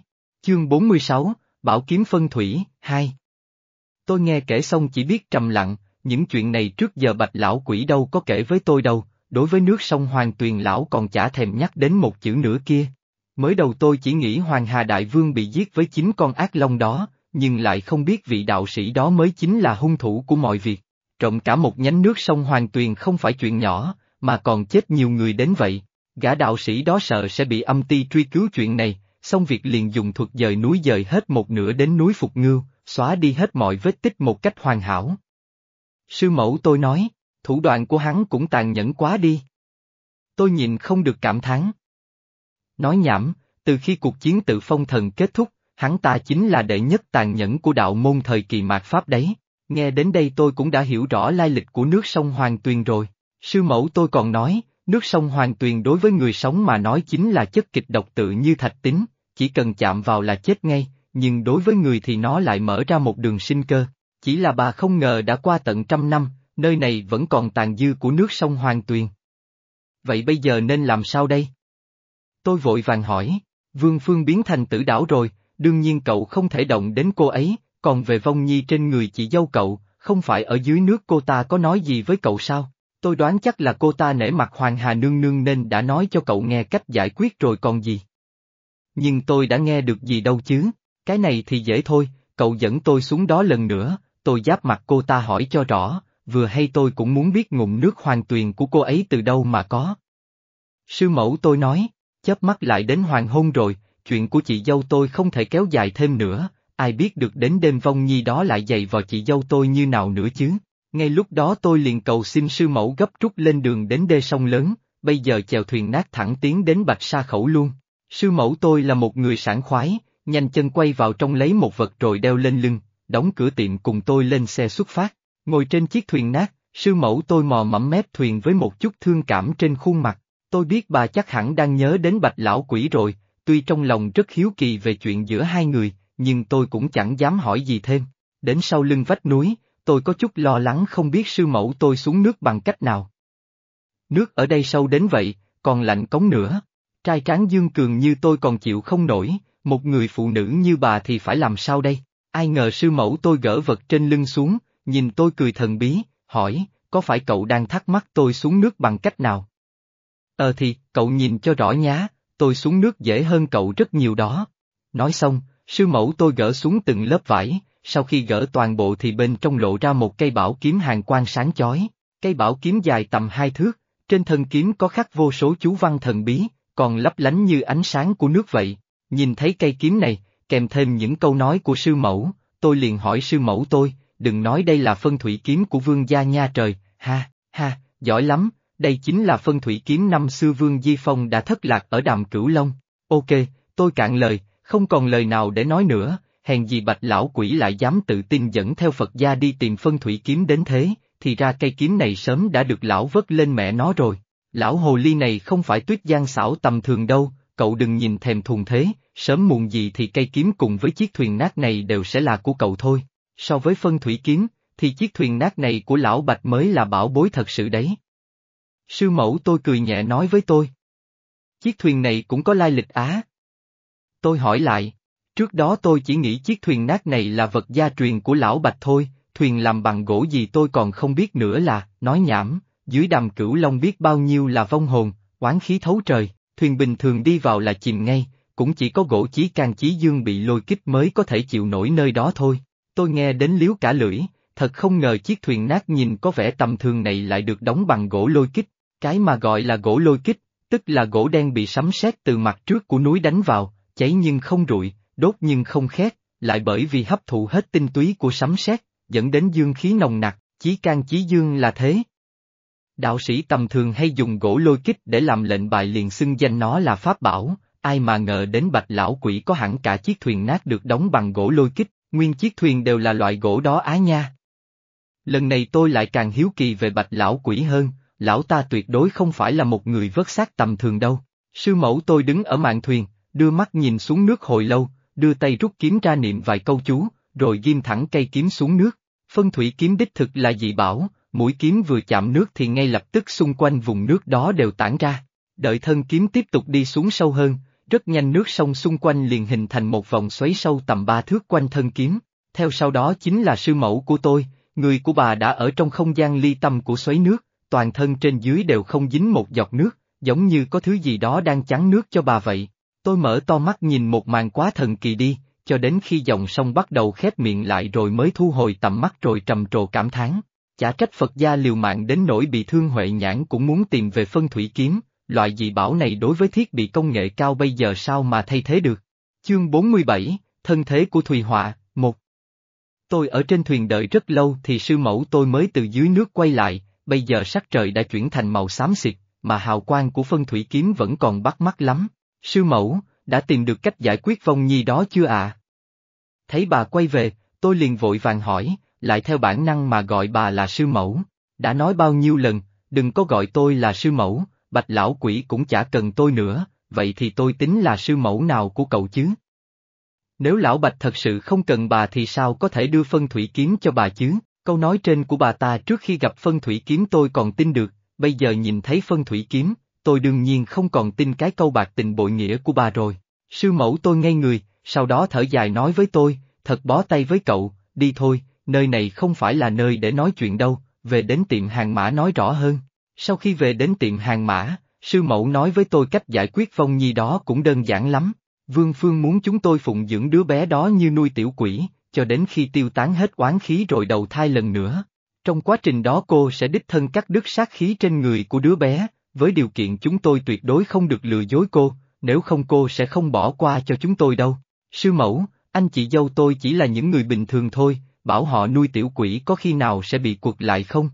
Chương 46, Bảo Kiếm Phân Thủy, 2 Tôi nghe kể xong chỉ biết trầm lặng, những chuyện này trước giờ bạch lão quỷ đâu có kể với tôi đâu, đối với nước sông Hoàng Tuyền lão còn chả thèm nhắc đến một chữ nữa kia. Mới đầu tôi chỉ nghĩ Hoàng Hà Đại Vương bị giết với chính con ác long đó, nhưng lại không biết vị đạo sĩ đó mới chính là hung thủ của mọi việc. Trộm cả một nhánh nước sông Hoàng Tuyền không phải chuyện nhỏ, mà còn chết nhiều người đến vậy. Gã đạo sĩ đó sợ sẽ bị âm ti truy cứu chuyện này, xong việc liền dùng thuật dời núi dời hết một nửa đến núi Phục Ngưu, xóa đi hết mọi vết tích một cách hoàn hảo. Sư mẫu tôi nói, thủ đoạn của hắn cũng tàn nhẫn quá đi. Tôi nhìn không được cảm thán. Nói nhảm, từ khi cuộc chiến tự phong thần kết thúc, hắn ta chính là đệ nhất tàn nhẫn của đạo môn thời kỳ mạt Pháp đấy. Nghe đến đây tôi cũng đã hiểu rõ lai lịch của nước sông Hoàng Tuyền rồi. Sư mẫu tôi còn nói, nước sông Hoàng Tuyền đối với người sống mà nói chính là chất kịch độc tự như thạch tính, chỉ cần chạm vào là chết ngay, nhưng đối với người thì nó lại mở ra một đường sinh cơ. Chỉ là bà không ngờ đã qua tận trăm năm, nơi này vẫn còn tàn dư của nước sông Hoàng Tuyền. Vậy bây giờ nên làm sao đây? Tôi vội vàng hỏi, Vương Phương biến thành tử đảo rồi, đương nhiên cậu không thể động đến cô ấy, còn về vong nhi trên người chị dâu cậu, không phải ở dưới nước cô ta có nói gì với cậu sao? Tôi đoán chắc là cô ta nể mặt Hoàng Hà Nương Nương nên đã nói cho cậu nghe cách giải quyết rồi còn gì. Nhưng tôi đã nghe được gì đâu chứ, cái này thì dễ thôi, cậu dẫn tôi xuống đó lần nữa, tôi giáp mặt cô ta hỏi cho rõ, vừa hay tôi cũng muốn biết ngụm nước hoàng tuyền của cô ấy từ đâu mà có. Sư mẫu tôi nói, chớp mắt lại đến hoàng hôn rồi, chuyện của chị dâu tôi không thể kéo dài thêm nữa, ai biết được đến đêm vong nhi đó lại dày vào chị dâu tôi như nào nữa chứ. Ngay lúc đó tôi liền cầu xin sư mẫu gấp rút lên đường đến đê sông lớn, bây giờ chèo thuyền nát thẳng tiến đến Bạch Sa Khẩu luôn. Sư mẫu tôi là một người sảng khoái, nhanh chân quay vào trong lấy một vật rồi đeo lên lưng, đóng cửa tiệm cùng tôi lên xe xuất phát. Ngồi trên chiếc thuyền nát, sư mẫu tôi mò mẫm mép thuyền với một chút thương cảm trên khuôn mặt. Tôi biết bà chắc hẳn đang nhớ đến bạch lão quỷ rồi, tuy trong lòng rất hiếu kỳ về chuyện giữa hai người, nhưng tôi cũng chẳng dám hỏi gì thêm. Đến sau lưng vách núi, tôi có chút lo lắng không biết sư mẫu tôi xuống nước bằng cách nào. Nước ở đây sâu đến vậy, còn lạnh cống nữa. Trai tráng dương cường như tôi còn chịu không nổi, một người phụ nữ như bà thì phải làm sao đây? Ai ngờ sư mẫu tôi gỡ vật trên lưng xuống, nhìn tôi cười thần bí, hỏi, có phải cậu đang thắc mắc tôi xuống nước bằng cách nào? Ờ thì, cậu nhìn cho rõ nhá, tôi xuống nước dễ hơn cậu rất nhiều đó. Nói xong, sư mẫu tôi gỡ xuống từng lớp vải, sau khi gỡ toàn bộ thì bên trong lộ ra một cây bảo kiếm hàng quang sáng chói. Cây bảo kiếm dài tầm hai thước, trên thân kiếm có khắc vô số chú văn thần bí, còn lấp lánh như ánh sáng của nước vậy. Nhìn thấy cây kiếm này, kèm thêm những câu nói của sư mẫu, tôi liền hỏi sư mẫu tôi, đừng nói đây là phân thủy kiếm của vương gia nha trời, ha, ha, giỏi lắm, đây chính là phân thủy kiếm năm xưa vương Di Phong đã thất lạc ở đàm cửu long. Ok, tôi cạn lời, không còn lời nào để nói nữa, hèn gì bạch lão quỷ lại dám tự tin dẫn theo Phật gia đi tìm phân thủy kiếm đến thế, thì ra cây kiếm này sớm đã được lão vất lên mẹ nó rồi. Lão hồ ly này không phải tuyết giang xảo tầm thường đâu, cậu đừng nhìn thèm thùng thế, sớm muộn gì thì cây kiếm cùng với chiếc thuyền nát này đều sẽ là của cậu thôi. So với phân thủy kiếm, thì chiếc thuyền nát này của lão bạch mới là bảo bối thật sự đấy. Sư mẫu tôi cười nhẹ nói với tôi. Chiếc thuyền này cũng có lai lịch á. Tôi hỏi lại, trước đó tôi chỉ nghĩ chiếc thuyền nát này là vật gia truyền của lão bạch thôi, thuyền làm bằng gỗ gì tôi còn không biết nữa là, nói nhảm, dưới đàm cửu long biết bao nhiêu là vong hồn, oán khí thấu trời, thuyền bình thường đi vào là chìm ngay, cũng chỉ có gỗ chí can chí dương bị lôi kích mới có thể chịu nổi nơi đó thôi. Tôi nghe đến liếu cả lưỡi, thật không ngờ chiếc thuyền nát nhìn có vẻ tầm thường này lại được đóng bằng gỗ lôi kích, cái mà gọi là gỗ lôi kích, tức là gỗ đen bị sấm sét từ mặt trước của núi đánh vào, cháy nhưng không rụi, đốt nhưng không khét, lại bởi vì hấp thụ hết tinh túy của sấm sét, dẫn đến dương khí nồng nặc, chí can chí dương là thế. Đạo sĩ tầm thường hay dùng gỗ lôi kích để làm lệnh bài liền xưng danh nó là pháp bảo, ai mà ngờ đến bạch lão quỷ có hẳn cả chiếc thuyền nát được đóng bằng gỗ lôi kích, nguyên chiếc thuyền đều là loại gỗ đó á nha. Lần này tôi lại càng hiếu kỳ về bạch lão quỷ hơn, lão ta tuyệt đối không phải là một người vớt xác tầm thường đâu. Sư mẫu tôi đứng ở mạn thuyền, đưa mắt nhìn xuống nước hồi lâu, đưa tay rút kiếm ra niệm vài câu chú, rồi ghim thẳng cây kiếm xuống nước. Phân thủy kiếm đích thực là dị bảo, mũi kiếm vừa chạm nước thì ngay lập tức xung quanh vùng nước đó đều tản ra. Đợi thân kiếm tiếp tục đi xuống sâu hơn, rất nhanh nước sông xung quanh liền hình thành một vòng xoáy sâu tầm ba thước quanh thân kiếm. Theo sau đó chính là sư mẫu của tôi, người của bà đã ở trong không gian ly tâm của xoáy nước, toàn thân trên dưới đều không dính một giọt nước, giống như có thứ gì đó đang chắn nước cho bà vậy. Tôi mở to mắt nhìn một màn quá thần kỳ đi, cho đến khi dòng sông bắt đầu khép miệng lại rồi mới thu hồi tầm mắt rồi trầm trồ cảm thán. Chả trách Phật gia liều mạng đến nỗi bị thương Huệ Nhãn cũng muốn tìm về phân thủy kiếm, loại dị bảo này đối với thiết bị công nghệ cao bây giờ sao mà thay thế được. Chương 47, Thân thế của Thùy Họa, 1 Tôi ở trên thuyền đợi rất lâu thì sư mẫu tôi mới từ dưới nước quay lại, bây giờ sắc trời đã chuyển thành màu xám xịt, mà hào quang của phân thủy kiếm vẫn còn bắt mắt lắm. Sư mẫu, đã tìm được cách giải quyết vong nhi đó chưa ạ? Thấy bà quay về, tôi liền vội vàng hỏi, lại theo bản năng mà gọi bà là sư mẫu. Đã nói bao nhiêu lần, đừng có gọi tôi là sư mẫu, bạch lão quỷ cũng chả cần tôi nữa, vậy thì tôi tính là sư mẫu nào của cậu chứ? Nếu lão bạch thật sự không cần bà thì sao có thể đưa phân thủy kiếm cho bà chứ? Câu nói trên của bà ta trước khi gặp phân thủy kiếm tôi còn tin được, bây giờ nhìn thấy phân thủy kiếm, tôi đương nhiên không còn tin cái câu bạc tình bội nghĩa của bà rồi. Sư mẫu tôi ngay người, sau đó thở dài nói với tôi, thật bó tay với cậu, đi thôi, nơi này không phải là nơi để nói chuyện đâu, về đến tiệm hàng mã nói rõ hơn. Sau khi về đến tiệm hàng mã, sư mẫu nói với tôi cách giải quyết vong nhi đó cũng đơn giản lắm. Vương Phương muốn chúng tôi phụng dưỡng đứa bé đó như nuôi tiểu quỷ, cho đến khi tiêu tán hết oán khí rồi đầu thai lần nữa. Trong quá trình đó cô sẽ đích thân cắt đứt sát khí trên người của đứa bé, với điều kiện chúng tôi tuyệt đối không được lừa dối cô, nếu không cô sẽ không bỏ qua cho chúng tôi đâu. Sư mẫu, anh chị dâu tôi chỉ là những người bình thường thôi, bảo họ nuôi tiểu quỷ có khi nào sẽ bị cuộc lại không?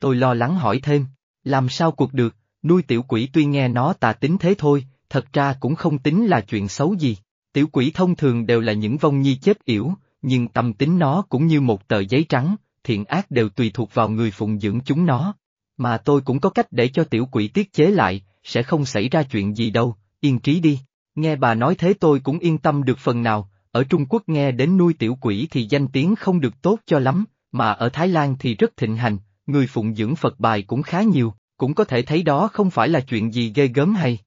Tôi lo lắng hỏi thêm, làm sao cuộc được, nuôi tiểu quỷ tuy nghe nó tà tính thế thôi, thật ra cũng không tính là chuyện xấu gì. Tiểu quỷ thông thường đều là những vong nhi chết yểu, nhưng tâm tính nó cũng như một tờ giấy trắng, thiện ác đều tùy thuộc vào người phụng dưỡng chúng nó. Mà tôi cũng có cách để cho tiểu quỷ tiết chế lại, sẽ không xảy ra chuyện gì đâu, yên trí đi. Nghe bà nói thế tôi cũng yên tâm được phần nào, ở Trung Quốc nghe đến nuôi tiểu quỷ thì danh tiếng không được tốt cho lắm, mà ở Thái Lan thì rất thịnh hành, người phụng dưỡng Phật bài cũng khá nhiều, cũng có thể thấy đó không phải là chuyện gì ghê gớm hay.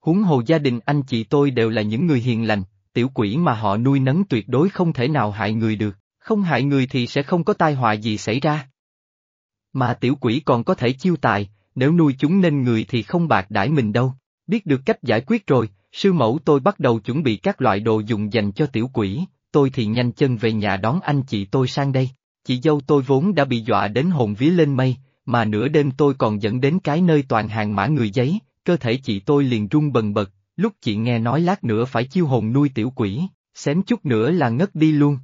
Huống hồ gia đình anh chị tôi đều là những người hiền lành, tiểu quỷ mà họ nuôi nấng tuyệt đối không thể nào hại người được, không hại người thì sẽ không có tai họa gì xảy ra. Mà tiểu quỷ còn có thể chiêu tài, nếu nuôi chúng nên người thì không bạc đãi mình đâu. Biết được cách giải quyết rồi, sư mẫu tôi bắt đầu chuẩn bị các loại đồ dùng dành cho tiểu quỷ, tôi thì nhanh chân về nhà đón anh chị tôi sang đây. Chị dâu tôi vốn đã bị dọa đến hồn vía lên mây, mà nửa đêm tôi còn dẫn đến cái nơi toàn hàng mã người giấy, cơ thể chị tôi liền run bần bật, lúc chị nghe nói lát nữa phải chiêu hồn nuôi tiểu quỷ, xém chút nữa là ngất đi luôn.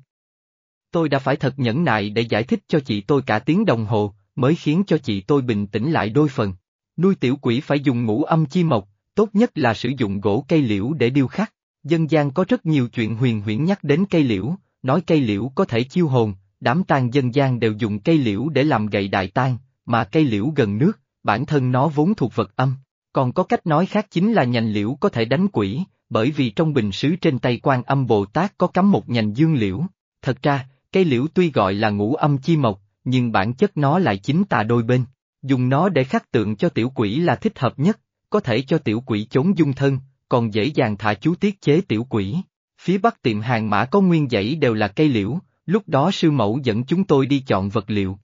Tôi đã phải thật nhẫn nại để giải thích cho chị tôi cả tiếng đồng hồ, mới khiến cho chị tôi bình tĩnh lại đôi phần. Nuôi tiểu quỷ phải dùng ngũ âm chi mộc, tốt nhất là sử dụng gỗ cây liễu để điêu khắc. Dân gian có rất nhiều chuyện huyền huyễn nhắc đến cây liễu, nói cây liễu có thể chiêu hồn, đám tang dân gian đều dùng cây liễu để làm gậy đại tang, mà cây liễu gần nước, bản thân nó vốn thuộc vật âm. Còn có cách nói khác chính là nhành liễu có thể đánh quỷ, bởi vì trong bình sứ trên tay quan âm Bồ Tát có cắm một nhành dương liễu. Thật ra, cây liễu tuy gọi là ngũ âm chi mộc, nhưng bản chất nó lại chính tà đôi bên. Dùng nó để khắc tượng cho tiểu quỷ là thích hợp nhất, có thể cho tiểu quỷ trốn dung thân, còn dễ dàng thả chú tiết chế tiểu quỷ. Phía bắc tiệm hàng mã có nguyên dãy đều là cây liễu, lúc đó sư mẫu dẫn chúng tôi đi chọn vật liệu.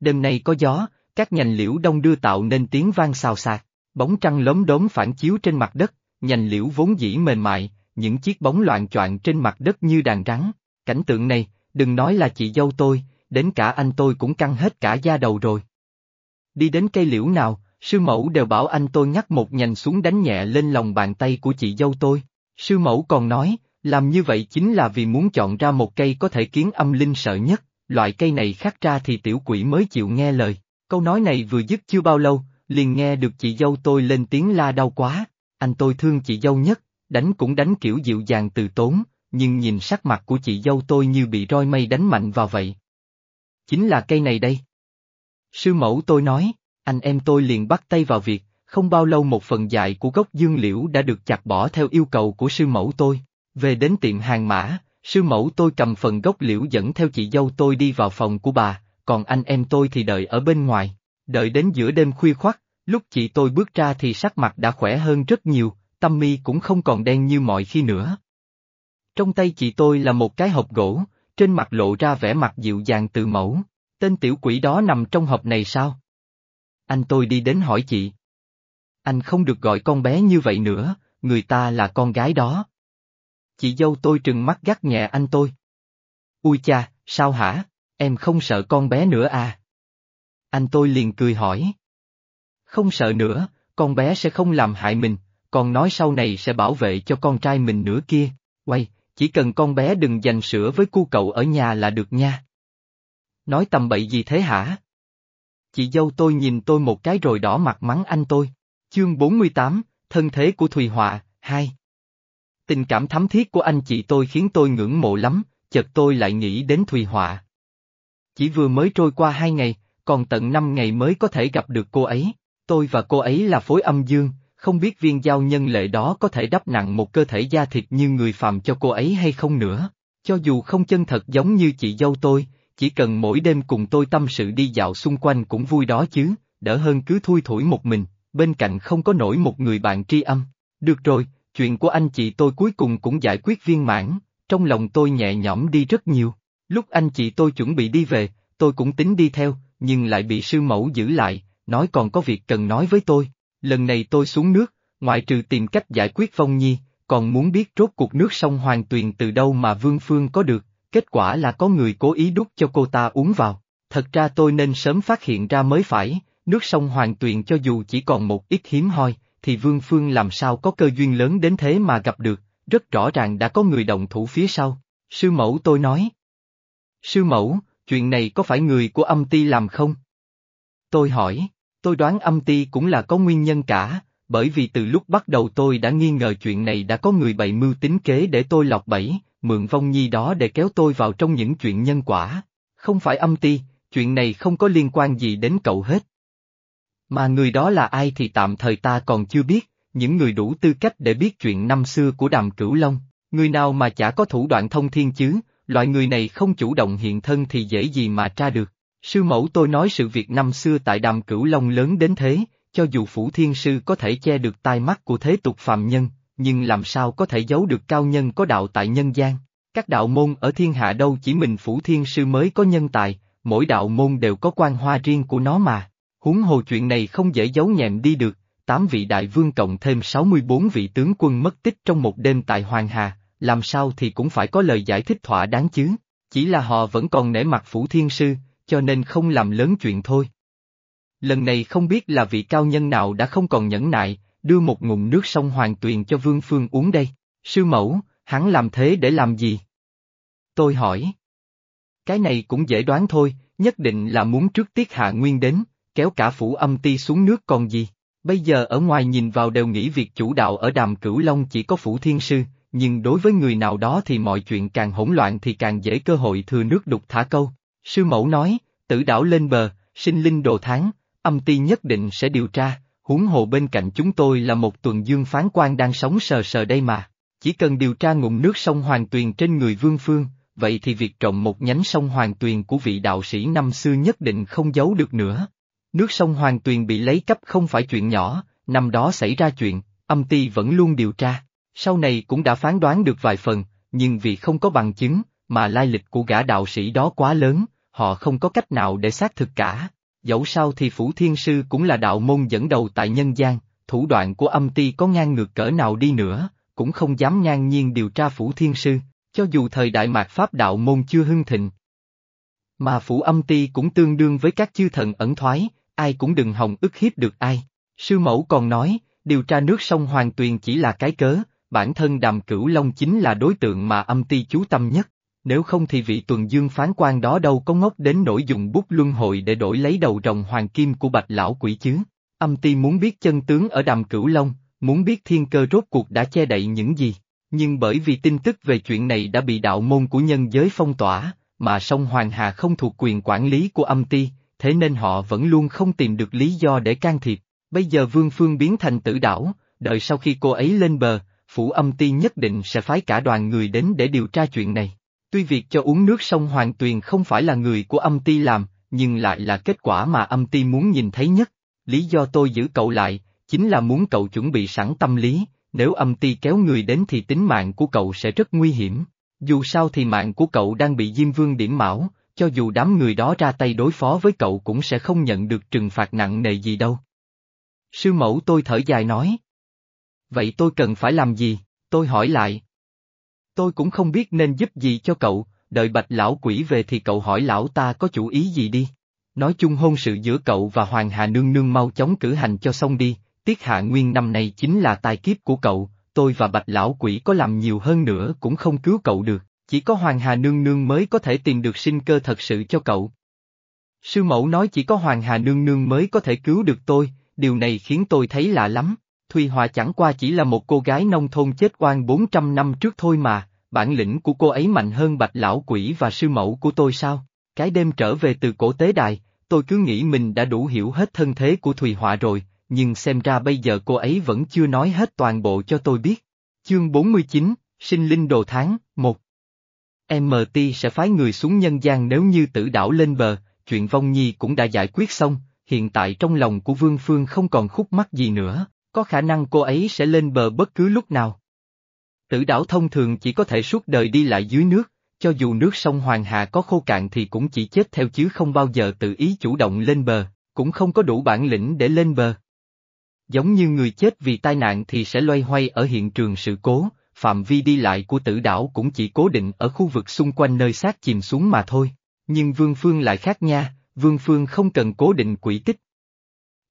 Đêm nay có gió, các nhành liễu đông đưa tạo nên tiếng vang xào xạc, bóng trăng lốm đốm phản chiếu trên mặt đất, nhành liễu vốn dĩ mềm mại, những chiếc bóng loạn choạng trên mặt đất như đàn rắn. Cảnh tượng này, đừng nói là chị dâu tôi, đến cả anh tôi cũng căng hết cả da đầu rồi. Đi đến cây liễu nào, sư mẫu đều bảo anh tôi ngắt một nhành xuống đánh nhẹ lên lòng bàn tay của chị dâu tôi. Sư mẫu còn nói, làm như vậy chính là vì muốn chọn ra một cây có thể kiến âm linh sợ nhất, loại cây này khắc ra thì tiểu quỷ mới chịu nghe lời. Câu nói này vừa dứt chưa bao lâu, liền nghe được chị dâu tôi lên tiếng la đau quá, anh tôi thương chị dâu nhất, đánh cũng đánh kiểu dịu dàng từ tốn, nhưng nhìn sắc mặt của chị dâu tôi như bị roi mây đánh mạnh vào vậy. Chính là cây này đây. Sư mẫu tôi nói, anh em tôi liền bắt tay vào việc, không bao lâu một phần dại của gốc dương liễu đã được chặt bỏ theo yêu cầu của sư mẫu tôi. Về đến tiệm hàng mã, sư mẫu tôi cầm phần gốc liễu dẫn theo chị dâu tôi đi vào phòng của bà, còn anh em tôi thì đợi ở bên ngoài. Đợi đến giữa đêm khuya khoắt, lúc chị tôi bước ra thì sắc mặt đã khỏe hơn rất nhiều, tâm mi cũng không còn đen như mọi khi nữa. Trong tay chị tôi là một cái hộp gỗ, trên mặt lộ ra vẻ mặt dịu dàng từ mẫu. Tên tiểu quỷ đó nằm trong hộp này sao? Anh tôi đi đến hỏi chị. Anh không được gọi con bé như vậy nữa, người ta là con gái đó. Chị dâu tôi trừng mắt gắt nhẹ anh tôi. Ui cha, sao hả, em không sợ con bé nữa à? Anh tôi liền cười hỏi. Không sợ nữa, con bé sẽ không làm hại mình, còn nói sau này sẽ bảo vệ cho con trai mình nữa kia. Quay, chỉ cần con bé đừng dành sữa với cu cậu ở nhà là được nha. Nói tầm bậy gì thế hả? Chị dâu tôi nhìn tôi một cái rồi đỏ mặt mắng anh tôi. Chương 48, Thân thế của Thùy Họa, 2 Tình cảm thắm thiết của anh chị tôi khiến tôi ngưỡng mộ lắm, chợt tôi lại nghĩ đến Thùy Họa. Chỉ vừa mới trôi qua hai ngày, còn tận năm ngày mới có thể gặp được cô ấy. Tôi và cô ấy là phối âm dương, không biết viên giao nhân lệ đó có thể đắp nặng một cơ thể da thịt như người phàm cho cô ấy hay không nữa. Cho dù không chân thật giống như chị dâu tôi, chỉ cần mỗi đêm cùng tôi tâm sự đi dạo xung quanh cũng vui đó chứ, đỡ hơn cứ thui thủi một mình, bên cạnh không có nổi một người bạn tri âm. Được rồi, chuyện của anh chị tôi cuối cùng cũng giải quyết viên mãn, trong lòng tôi nhẹ nhõm đi rất nhiều. Lúc anh chị tôi chuẩn bị đi về, tôi cũng tính đi theo, nhưng lại bị sư mẫu giữ lại, nói còn có việc cần nói với tôi. Lần này tôi xuống nước, ngoại trừ tìm cách giải quyết vong nhi, còn muốn biết rốt cuộc nước sông Hoàng Tuyền từ đâu mà Vương Phương có được, kết quả là có người cố ý đút cho cô ta uống vào. Thật ra tôi nên sớm phát hiện ra mới phải, nước sông Hoàng Tuyền cho dù chỉ còn một ít hiếm hoi, thì Vương Phương làm sao có cơ duyên lớn đến thế mà gặp được, rất rõ ràng đã có người động thủ phía sau. Sư mẫu tôi nói. Sư mẫu, chuyện này có phải người của âm ti làm không? Tôi hỏi, tôi đoán âm ti cũng là có nguyên nhân cả, bởi vì từ lúc bắt đầu tôi đã nghi ngờ chuyện này đã có người bày mưu tính kế để tôi lọc bẫy, mượn vong nhi đó để kéo tôi vào trong những chuyện nhân quả. Không phải âm ti, chuyện này không có liên quan gì đến cậu hết. Mà người đó là ai thì tạm thời ta còn chưa biết, những người đủ tư cách để biết chuyện năm xưa của đàm cửu long, người nào mà chả có thủ đoạn thông thiên chứ, loại người này không chủ động hiện thân thì dễ gì mà tra được. Sư mẫu tôi nói sự việc năm xưa tại đàm cửu long lớn đến thế, cho dù phủ thiên sư có thể che được tai mắt của thế tục phàm nhân, nhưng làm sao có thể giấu được cao nhân có đạo tại nhân gian. Các đạo môn ở thiên hạ đâu chỉ mình phủ thiên sư mới có nhân tài, mỗi đạo môn đều có quan hoa riêng của nó mà. Huống hồ chuyện này không dễ giấu nhẹm đi được, tám vị đại vương cộng thêm 64 vị tướng quân mất tích trong một đêm tại Hoàng Hà, làm sao thì cũng phải có lời giải thích thỏa đáng chứ, chỉ là họ vẫn còn nể mặt phủ thiên sư, cho nên không làm lớn chuyện thôi. Lần này không biết là vị cao nhân nào đã không còn nhẫn nại, đưa một ngụm nước sông Hoàng Tuyền cho Vương Phương uống đây. Sư mẫu, hắn làm thế để làm gì? Tôi hỏi. Cái này cũng dễ đoán thôi, nhất định là muốn trước tiết hạ nguyên đến, kéo cả phủ âm ti xuống nước còn gì. Bây giờ ở ngoài nhìn vào đều nghĩ việc chủ đạo ở đàm cửu long chỉ có phủ thiên sư, nhưng đối với người nào đó thì mọi chuyện càng hỗn loạn thì càng dễ cơ hội thừa nước đục thả câu. Sư mẫu nói, tử đảo lên bờ, sinh linh đồ tháng, âm ti nhất định sẽ điều tra, huống hồ bên cạnh chúng tôi là một tuần dương phán quan đang sống sờ sờ đây mà. Chỉ cần điều tra ngụm nước sông Hoàng Tuyền trên người Vương Phương, vậy thì việc trộm một nhánh sông Hoàng Tuyền của vị đạo sĩ năm xưa nhất định không giấu được nữa. Nước sông Hoàng Tuyền bị lấy cấp không phải chuyện nhỏ, năm đó xảy ra chuyện, âm ti vẫn luôn điều tra, sau này cũng đã phán đoán được vài phần, nhưng vì không có bằng chứng, mà lai lịch của gã đạo sĩ đó quá lớn, họ không có cách nào để xác thực cả. Dẫu sao thì Phủ Thiên Sư cũng là đạo môn dẫn đầu tại nhân gian, thủ đoạn của âm ti có ngang ngược cỡ nào đi nữa, cũng không dám ngang nhiên điều tra Phủ Thiên Sư, cho dù thời đại mạt Pháp đạo môn chưa hưng thịnh. Mà Phủ âm ti cũng tương đương với các chư thần ẩn thoái, ai cũng đừng hòng ức hiếp được ai. Sư mẫu còn nói, điều tra nước sông Hoàng Tuyền chỉ là cái cớ, bản thân đàm cửu long chính là đối tượng mà âm ti chú tâm nhất. Nếu không thì vị tuần dương phán quan đó đâu có ngốc đến nỗi dùng bút luân hội để đổi lấy đầu rồng hoàng kim của bạch lão quỷ chứ. Âm ti muốn biết chân tướng ở đàm cửu long, muốn biết thiên cơ rốt cuộc đã che đậy những gì. Nhưng bởi vì tin tức về chuyện này đã bị đạo môn của nhân giới phong tỏa, mà sông Hoàng Hà không thuộc quyền quản lý của âm ti, thế nên họ vẫn luôn không tìm được lý do để can thiệp. Bây giờ Vương Phương biến thành tử đảo, đợi sau khi cô ấy lên bờ, phủ âm ti nhất định sẽ phái cả đoàn người đến để điều tra chuyện này. Tuy việc cho uống nước sông Hoàng Tuyền không phải là người của âm ti làm, nhưng lại là kết quả mà âm ti muốn nhìn thấy nhất. Lý do tôi giữ cậu lại, chính là muốn cậu chuẩn bị sẵn tâm lý, nếu âm ti kéo người đến thì tính mạng của cậu sẽ rất nguy hiểm. Dù sao thì mạng của cậu đang bị Diêm Vương điểm mão, cho dù đám người đó ra tay đối phó với cậu cũng sẽ không nhận được trừng phạt nặng nề gì đâu. Sư mẫu tôi thở dài nói. Vậy tôi cần phải làm gì? Tôi hỏi lại. Tôi cũng không biết nên giúp gì cho cậu, đợi bạch lão quỷ về thì cậu hỏi lão ta có chủ ý gì đi. Nói chung hôn sự giữa cậu và Hoàng Hà Nương Nương mau chóng cử hành cho xong đi, tiết hạ nguyên năm nay chính là tai kiếp của cậu, tôi và bạch lão quỷ có làm nhiều hơn nữa cũng không cứu cậu được, chỉ có Hoàng Hà Nương Nương mới có thể tìm được sinh cơ thật sự cho cậu. Sư mẫu nói chỉ có Hoàng Hà Nương Nương mới có thể cứu được tôi, điều này khiến tôi thấy lạ lắm. Thùy Hòa chẳng qua chỉ là một cô gái nông thôn chết oan 400 năm trước thôi mà, bản lĩnh của cô ấy mạnh hơn bạch lão quỷ và sư mẫu của tôi sao? Cái đêm trở về từ cổ tế đài, tôi cứ nghĩ mình đã đủ hiểu hết thân thế của Thùy Họa rồi, nhưng xem ra bây giờ cô ấy vẫn chưa nói hết toàn bộ cho tôi biết. Chương 49, Sinh Linh Đồ Tháng, 1 MT sẽ phái người xuống nhân gian nếu như tử đảo lên bờ, chuyện vong nhi cũng đã giải quyết xong, hiện tại trong lòng của Vương Phương không còn khúc mắc gì nữa, có khả năng cô ấy sẽ lên bờ bất cứ lúc nào. Tử đảo thông thường chỉ có thể suốt đời đi lại dưới nước, cho dù nước sông Hoàng Hà có khô cạn thì cũng chỉ chết theo chứ không bao giờ tự ý chủ động lên bờ, cũng không có đủ bản lĩnh để lên bờ. Giống như người chết vì tai nạn thì sẽ loay hoay ở hiện trường sự cố, phạm vi đi lại của tử đảo cũng chỉ cố định ở khu vực xung quanh nơi xác chìm xuống mà thôi. Nhưng Vương Phương lại khác nha, Vương Phương không cần cố định quỹ tích.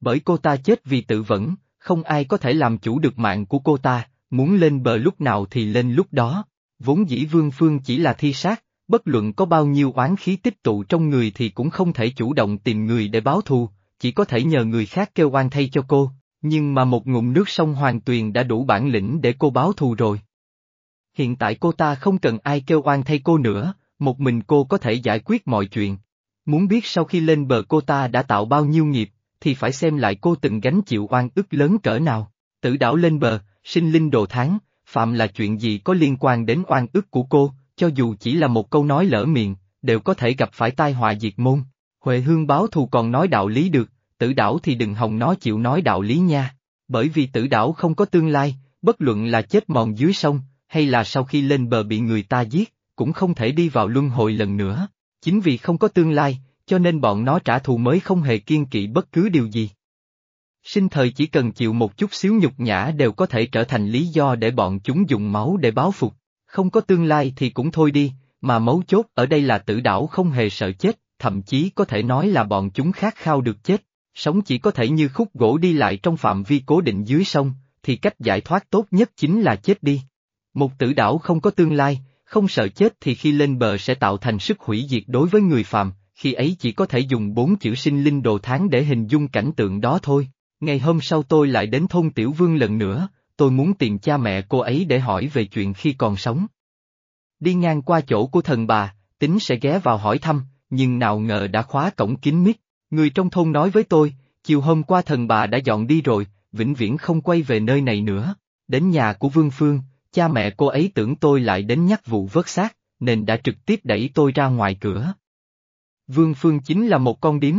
Bởi cô ta chết vì tự vẫn, không ai có thể làm chủ được mạng của cô ta, muốn lên bờ lúc nào thì lên lúc đó. Vốn dĩ Vương Phương chỉ là thi sát, bất luận có bao nhiêu oán khí tích tụ trong người thì cũng không thể chủ động tìm người để báo thù, chỉ có thể nhờ người khác kêu oan thay cho cô, nhưng mà một ngụm nước sông Hoàng Tuyền đã đủ bản lĩnh để cô báo thù rồi. Hiện tại cô ta không cần ai kêu oan thay cô nữa, một mình cô có thể giải quyết mọi chuyện. Muốn biết sau khi lên bờ cô ta đã tạo bao nhiêu nghiệp, thì phải xem lại cô từng gánh chịu oan ức lớn cỡ nào. Tử đảo lên bờ, sinh linh đồ tháng, phạm là chuyện gì có liên quan đến oan ức của cô, cho dù chỉ là một câu nói lỡ miệng, đều có thể gặp phải tai họa diệt môn. Huệ hương báo thù còn nói đạo lý được, tử đảo thì đừng hòng nó chịu nói đạo lý nha. Bởi vì tử đảo không có tương lai, bất luận là chết mòn dưới sông, hay là sau khi lên bờ bị người ta giết, cũng không thể đi vào luân hồi lần nữa. Chính vì không có tương lai, cho nên bọn nó trả thù mới không hề kiên kỵ bất cứ điều gì. Sinh thời chỉ cần chịu một chút xíu nhục nhã đều có thể trở thành lý do để bọn chúng dùng máu để báo phục, không có tương lai thì cũng thôi đi, mà mấu chốt ở đây là tử đảo không hề sợ chết, thậm chí có thể nói là bọn chúng khát khao được chết, sống chỉ có thể như khúc gỗ đi lại trong phạm vi cố định dưới sông, thì cách giải thoát tốt nhất chính là chết đi. Một tử đảo không có tương lai, không sợ chết thì khi lên bờ sẽ tạo thành sức hủy diệt đối với người phàm, khi ấy chỉ có thể dùng bốn chữ sinh linh đồ tháng để hình dung cảnh tượng đó thôi. Ngày hôm sau tôi lại đến thôn Tiểu Vương lần nữa, tôi muốn tìm cha mẹ cô ấy để hỏi về chuyện khi còn sống. Đi ngang qua chỗ của thần bà, tính sẽ ghé vào hỏi thăm, nhưng nào ngờ đã khóa cổng kín mít. Người trong thôn nói với tôi, chiều hôm qua thần bà đã dọn đi rồi, vĩnh viễn không quay về nơi này nữa. Đến nhà của Vương Phương, cha mẹ cô ấy tưởng tôi lại đến nhắc vụ vớt xác, nên đã trực tiếp đẩy tôi ra ngoài cửa. Vương Phương chính là một con điếm.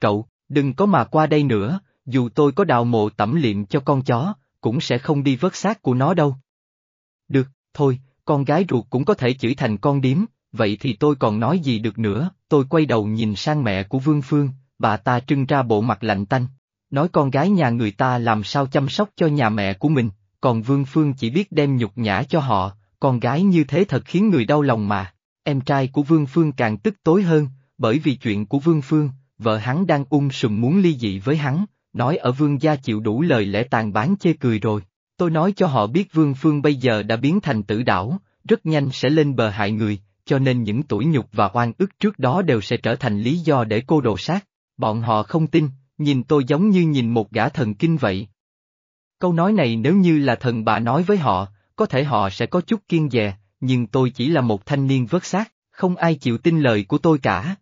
Cậu, đừng có mà qua đây nữa, dù tôi có đào mộ tẩm liệm cho con chó, cũng sẽ không đi vớt xác của nó đâu. Được, thôi, con gái ruột cũng có thể chửi thành con điếm, vậy thì tôi còn nói gì được nữa, tôi quay đầu nhìn sang mẹ của Vương Phương, bà ta trưng ra bộ mặt lạnh tanh, nói con gái nhà người ta làm sao chăm sóc cho nhà mẹ của mình, còn Vương Phương chỉ biết đem nhục nhã cho họ, con gái như thế thật khiến người đau lòng mà. Em trai của Vương Phương càng tức tối hơn, bởi vì chuyện của Vương Phương, vợ hắn đang ung sùm muốn ly dị với hắn, nói ở Vương gia chịu đủ lời lẽ tàn bán chê cười rồi. Tôi nói cho họ biết Vương Phương bây giờ đã biến thành tử đảo, rất nhanh sẽ lên bờ hại người, cho nên những tuổi nhục và oan ức trước đó đều sẽ trở thành lý do để cô đồ sát. Bọn họ không tin, nhìn tôi giống như nhìn một gã thần kinh vậy. Câu nói này nếu như là thần bà nói với họ, có thể họ sẽ có chút kiên dè, nhưng tôi chỉ là một thanh niên vớt xác, không ai chịu tin lời của tôi cả.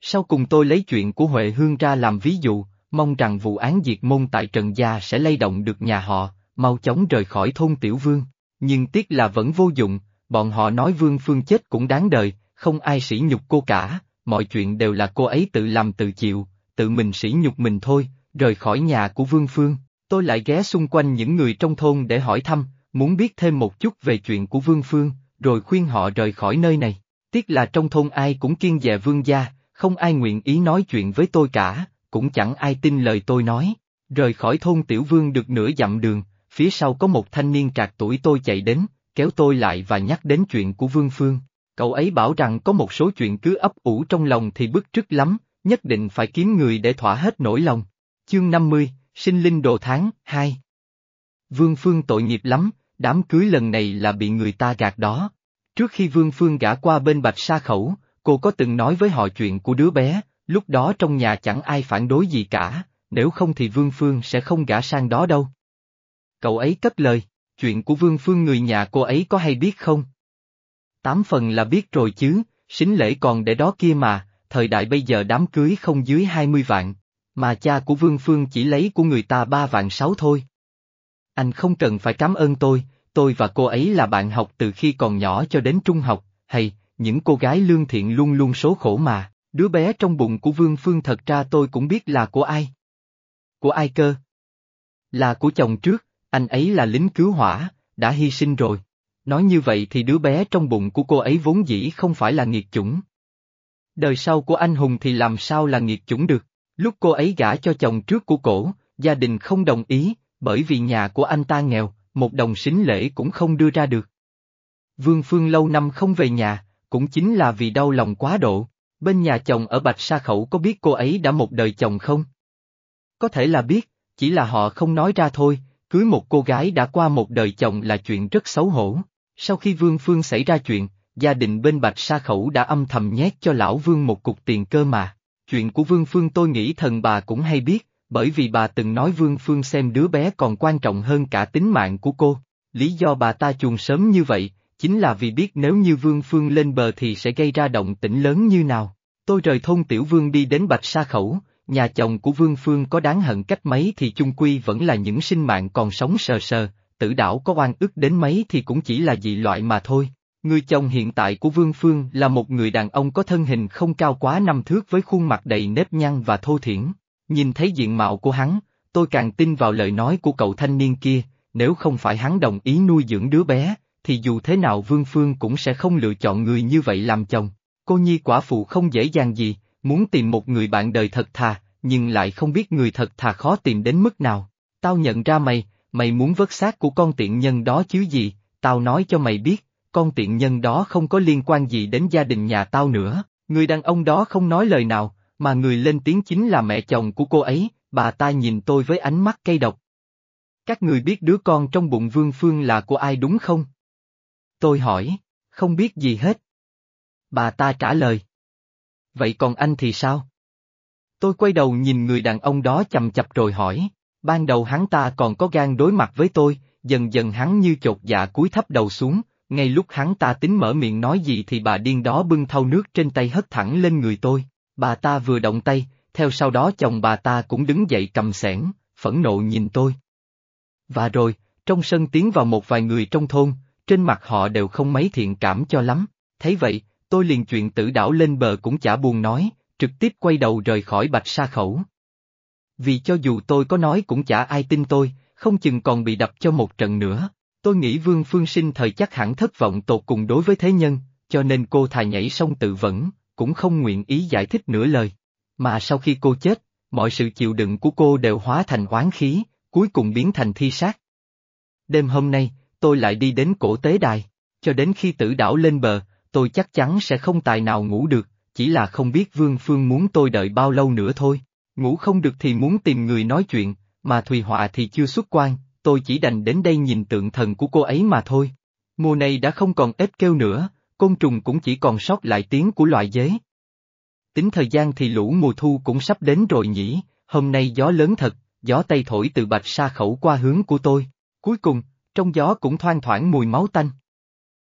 Sau cùng tôi lấy chuyện của Huệ Hương ra làm ví dụ, mong rằng vụ án diệt môn tại Trần Gia sẽ lay động được nhà họ, mau chóng rời khỏi thôn Tiểu Vương. Nhưng tiếc là vẫn vô dụng, bọn họ nói Vương Phương chết cũng đáng đời, không ai sỉ nhục cô cả, mọi chuyện đều là cô ấy tự làm tự chịu, tự mình sỉ nhục mình thôi, rời khỏi nhà của Vương Phương. Tôi lại ghé xung quanh những người trong thôn để hỏi thăm, muốn biết thêm một chút về chuyện của Vương Phương, rồi khuyên họ rời khỏi nơi này. Tiếc là trong thôn ai cũng kiên dè Vương gia, không ai nguyện ý nói chuyện với tôi cả, cũng chẳng ai tin lời tôi nói. Rời khỏi thôn Tiểu Vương được nửa dặm đường, phía sau có một thanh niên trạc tuổi tôi chạy đến, kéo tôi lại và nhắc đến chuyện của Vương Phương. Cậu ấy bảo rằng có một số chuyện cứ ấp ủ trong lòng thì bức trức lắm, nhất định phải kiếm người để thỏa hết nỗi lòng. Chương 50, Sinh linh đồ tháng, 2 Vương Phương tội nghiệp lắm, đám cưới lần này là bị người ta gạt đó. Trước khi Vương Phương gả qua bên Bạch Sa Khẩu, cô có từng nói với họ chuyện của đứa bé, lúc đó trong nhà chẳng ai phản đối gì cả, nếu không thì Vương Phương sẽ không gả sang đó đâu. Cậu ấy cất lời, chuyện của Vương Phương người nhà cô ấy có hay biết không? Tám phần là biết rồi chứ, xính lễ còn để đó kia mà, thời đại bây giờ đám cưới không dưới 20 vạn, mà cha của Vương Phương chỉ lấy của người ta ba vạn sáu thôi. Anh không cần phải cảm ơn tôi, tôi và cô ấy là bạn học từ khi còn nhỏ cho đến trung học, hay, những cô gái lương thiện luôn luôn số khổ mà, đứa bé trong bụng của Vương Phương thật ra tôi cũng biết là của ai. Của ai cơ? Là của chồng trước, anh ấy là lính cứu hỏa, đã hy sinh rồi. Nói như vậy thì đứa bé trong bụng của cô ấy vốn dĩ không phải là nghiệt chủng. Đời sau của anh hùng thì làm sao là nghiệt chủng được? Lúc cô ấy gả cho chồng trước của cổ, gia đình không đồng ý, bởi vì nhà của anh ta nghèo, một đồng xính lễ cũng không đưa ra được. Vương Phương lâu năm không về nhà, cũng chính là vì đau lòng quá độ. Bên nhà chồng ở Bạch Sa Khẩu có biết cô ấy đã một đời chồng không? Có thể là biết, chỉ là họ không nói ra thôi, cưới một cô gái đã qua một đời chồng là chuyện rất xấu hổ. Sau khi Vương Phương xảy ra chuyện, gia đình bên Bạch Sa Khẩu đã âm thầm nhét cho lão Vương một cục tiền cơ mà. Chuyện của Vương Phương tôi nghĩ thần bà cũng hay biết, bởi vì bà từng nói Vương Phương xem đứa bé còn quan trọng hơn cả tính mạng của cô. Lý do bà ta chuồn sớm như vậy, chính là vì biết nếu như Vương Phương lên bờ thì sẽ gây ra động tĩnh lớn như nào. Tôi rời thôn Tiểu Vương đi đến Bạch Sa Khẩu, nhà chồng của Vương Phương có đáng hận cách mấy thì chung quy vẫn là những sinh mạng còn sống sờ sờ, tử đảo có oan ức đến mấy thì cũng chỉ là dị loại mà thôi. Người chồng hiện tại của Vương Phương là một người đàn ông có thân hình không cao quá năm thước với khuôn mặt đầy nếp nhăn và thô thiển. Nhìn thấy diện mạo của hắn, tôi càng tin vào lời nói của cậu thanh niên kia, nếu không phải hắn đồng ý nuôi dưỡng đứa bé, thì dù thế nào Vương Phương cũng sẽ không lựa chọn người như vậy làm chồng. Cô nhi quả phụ không dễ dàng gì, muốn tìm một người bạn đời thật thà, nhưng lại không biết người thật thà khó tìm đến mức nào. Tao nhận ra mày, mày muốn vớt xác của con tiện nhân đó chứ gì, tao nói cho mày biết, con tiện nhân đó không có liên quan gì đến gia đình nhà tao nữa. Người đàn ông đó không nói lời nào, mà người lên tiếng chính là mẹ chồng của cô ấy, bà ta nhìn tôi với ánh mắt cay độc. Các người biết đứa con trong bụng Vương Phương là của ai đúng không? Tôi hỏi, không biết gì hết. Bà ta trả lời. Vậy còn anh thì sao? Tôi quay đầu nhìn người đàn ông đó chầm chập rồi hỏi, ban đầu hắn ta còn có gan đối mặt với tôi, dần dần hắn như chột dạ cúi thấp đầu xuống, ngay lúc hắn ta tính mở miệng nói gì thì bà điên đó bưng thau nước trên tay hất thẳng lên người tôi, bà ta vừa động tay, theo sau đó chồng bà ta cũng đứng dậy cầm sẻn, phẫn nộ nhìn tôi. Và rồi, trong sân tiến vào một vài người trong thôn, trên mặt họ đều không mấy thiện cảm cho lắm, thấy vậy, tôi liền chuyện tử đảo lên bờ cũng chả buồn nói, trực tiếp quay đầu rời khỏi bạch sa khẩu. Vì cho dù tôi có nói cũng chả ai tin tôi, không chừng còn bị đập cho một trận nữa. Tôi nghĩ Vương Phương Sinh thời chắc hẳn thất vọng tột cùng đối với thế nhân, cho nên cô thà nhảy sông tự vẫn, cũng không nguyện ý giải thích nửa lời. Mà sau khi cô chết, mọi sự chịu đựng của cô đều hóa thành oán khí, cuối cùng biến thành thi sát. Đêm hôm nay, tôi lại đi đến cổ tế đài, cho đến khi tử đảo lên bờ, tôi chắc chắn sẽ không tài nào ngủ được, chỉ là không biết Vương Phương muốn tôi đợi bao lâu nữa thôi. Ngủ không được thì muốn tìm người nói chuyện, mà Thùy Họa thì chưa xuất quan, tôi chỉ đành đến đây nhìn tượng thần của cô ấy mà thôi. Mùa này đã không còn ếch kêu nữa, côn trùng cũng chỉ còn sót lại tiếng của loại dế. Tính thời gian thì lũ mùa thu cũng sắp đến rồi nhỉ, hôm nay gió lớn thật, gió tây thổi từ bạch sa khẩu qua hướng của tôi. Cuối cùng, trong gió cũng thoang thoảng mùi máu tanh.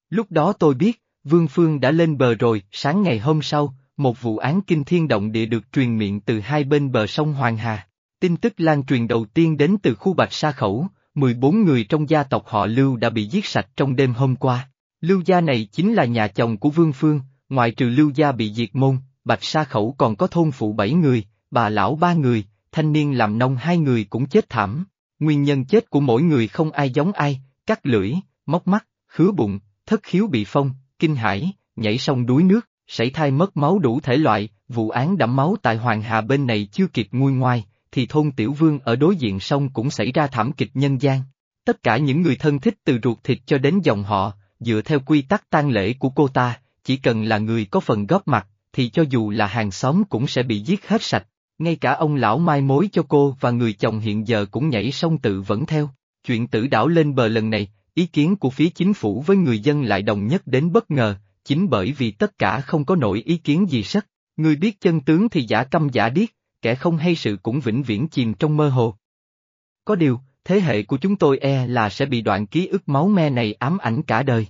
Lúc đó tôi biết, Vương Phương đã lên bờ rồi, sáng ngày hôm sau, một vụ án kinh thiên động địa được truyền miệng từ hai bên bờ sông Hoàng Hà. Tin tức lan truyền đầu tiên đến từ khu Bạch Sa Khẩu, 14 người trong gia tộc họ Lưu đã bị giết sạch trong đêm hôm qua. Lưu gia này chính là nhà chồng của Vương Phương, ngoại trừ Lưu gia bị diệt môn, Bạch Sa Khẩu còn có thôn phụ bảy người, bà lão ba người, thanh niên làm nông hai người cũng chết thảm. Nguyên nhân chết của mỗi người không ai giống ai, cắt lưỡi, móc mắt, khứa bụng, thất khiếu bị phong, kinh hải, nhảy sông đuối nước, sảy thai mất máu đủ thể loại, vụ án đẫm máu tại Hoàng Hà bên này chưa kịp nguôi ngoai, thì thôn Tiểu Vương ở đối diện sông cũng xảy ra thảm kịch nhân gian. Tất cả những người thân thích từ ruột thịt cho đến dòng họ, dựa theo quy tắc tang lễ của cô ta, chỉ cần là người có phần góp mặt, thì cho dù là hàng xóm cũng sẽ bị giết hết sạch. Ngay cả ông lão mai mối cho cô và người chồng hiện giờ cũng nhảy sông tự vẫn theo. Chuyện tử đảo lên bờ lần này, ý kiến của phía chính phủ với người dân lại đồng nhất đến bất ngờ, chính bởi vì tất cả không có nổi ý kiến gì sắc. Người biết chân tướng thì giả câm giả điếc, kẻ không hay sự cũng vĩnh viễn chìm trong mơ hồ. Có điều, thế hệ của chúng tôi e là sẽ bị đoạn ký ức máu me này ám ảnh cả đời.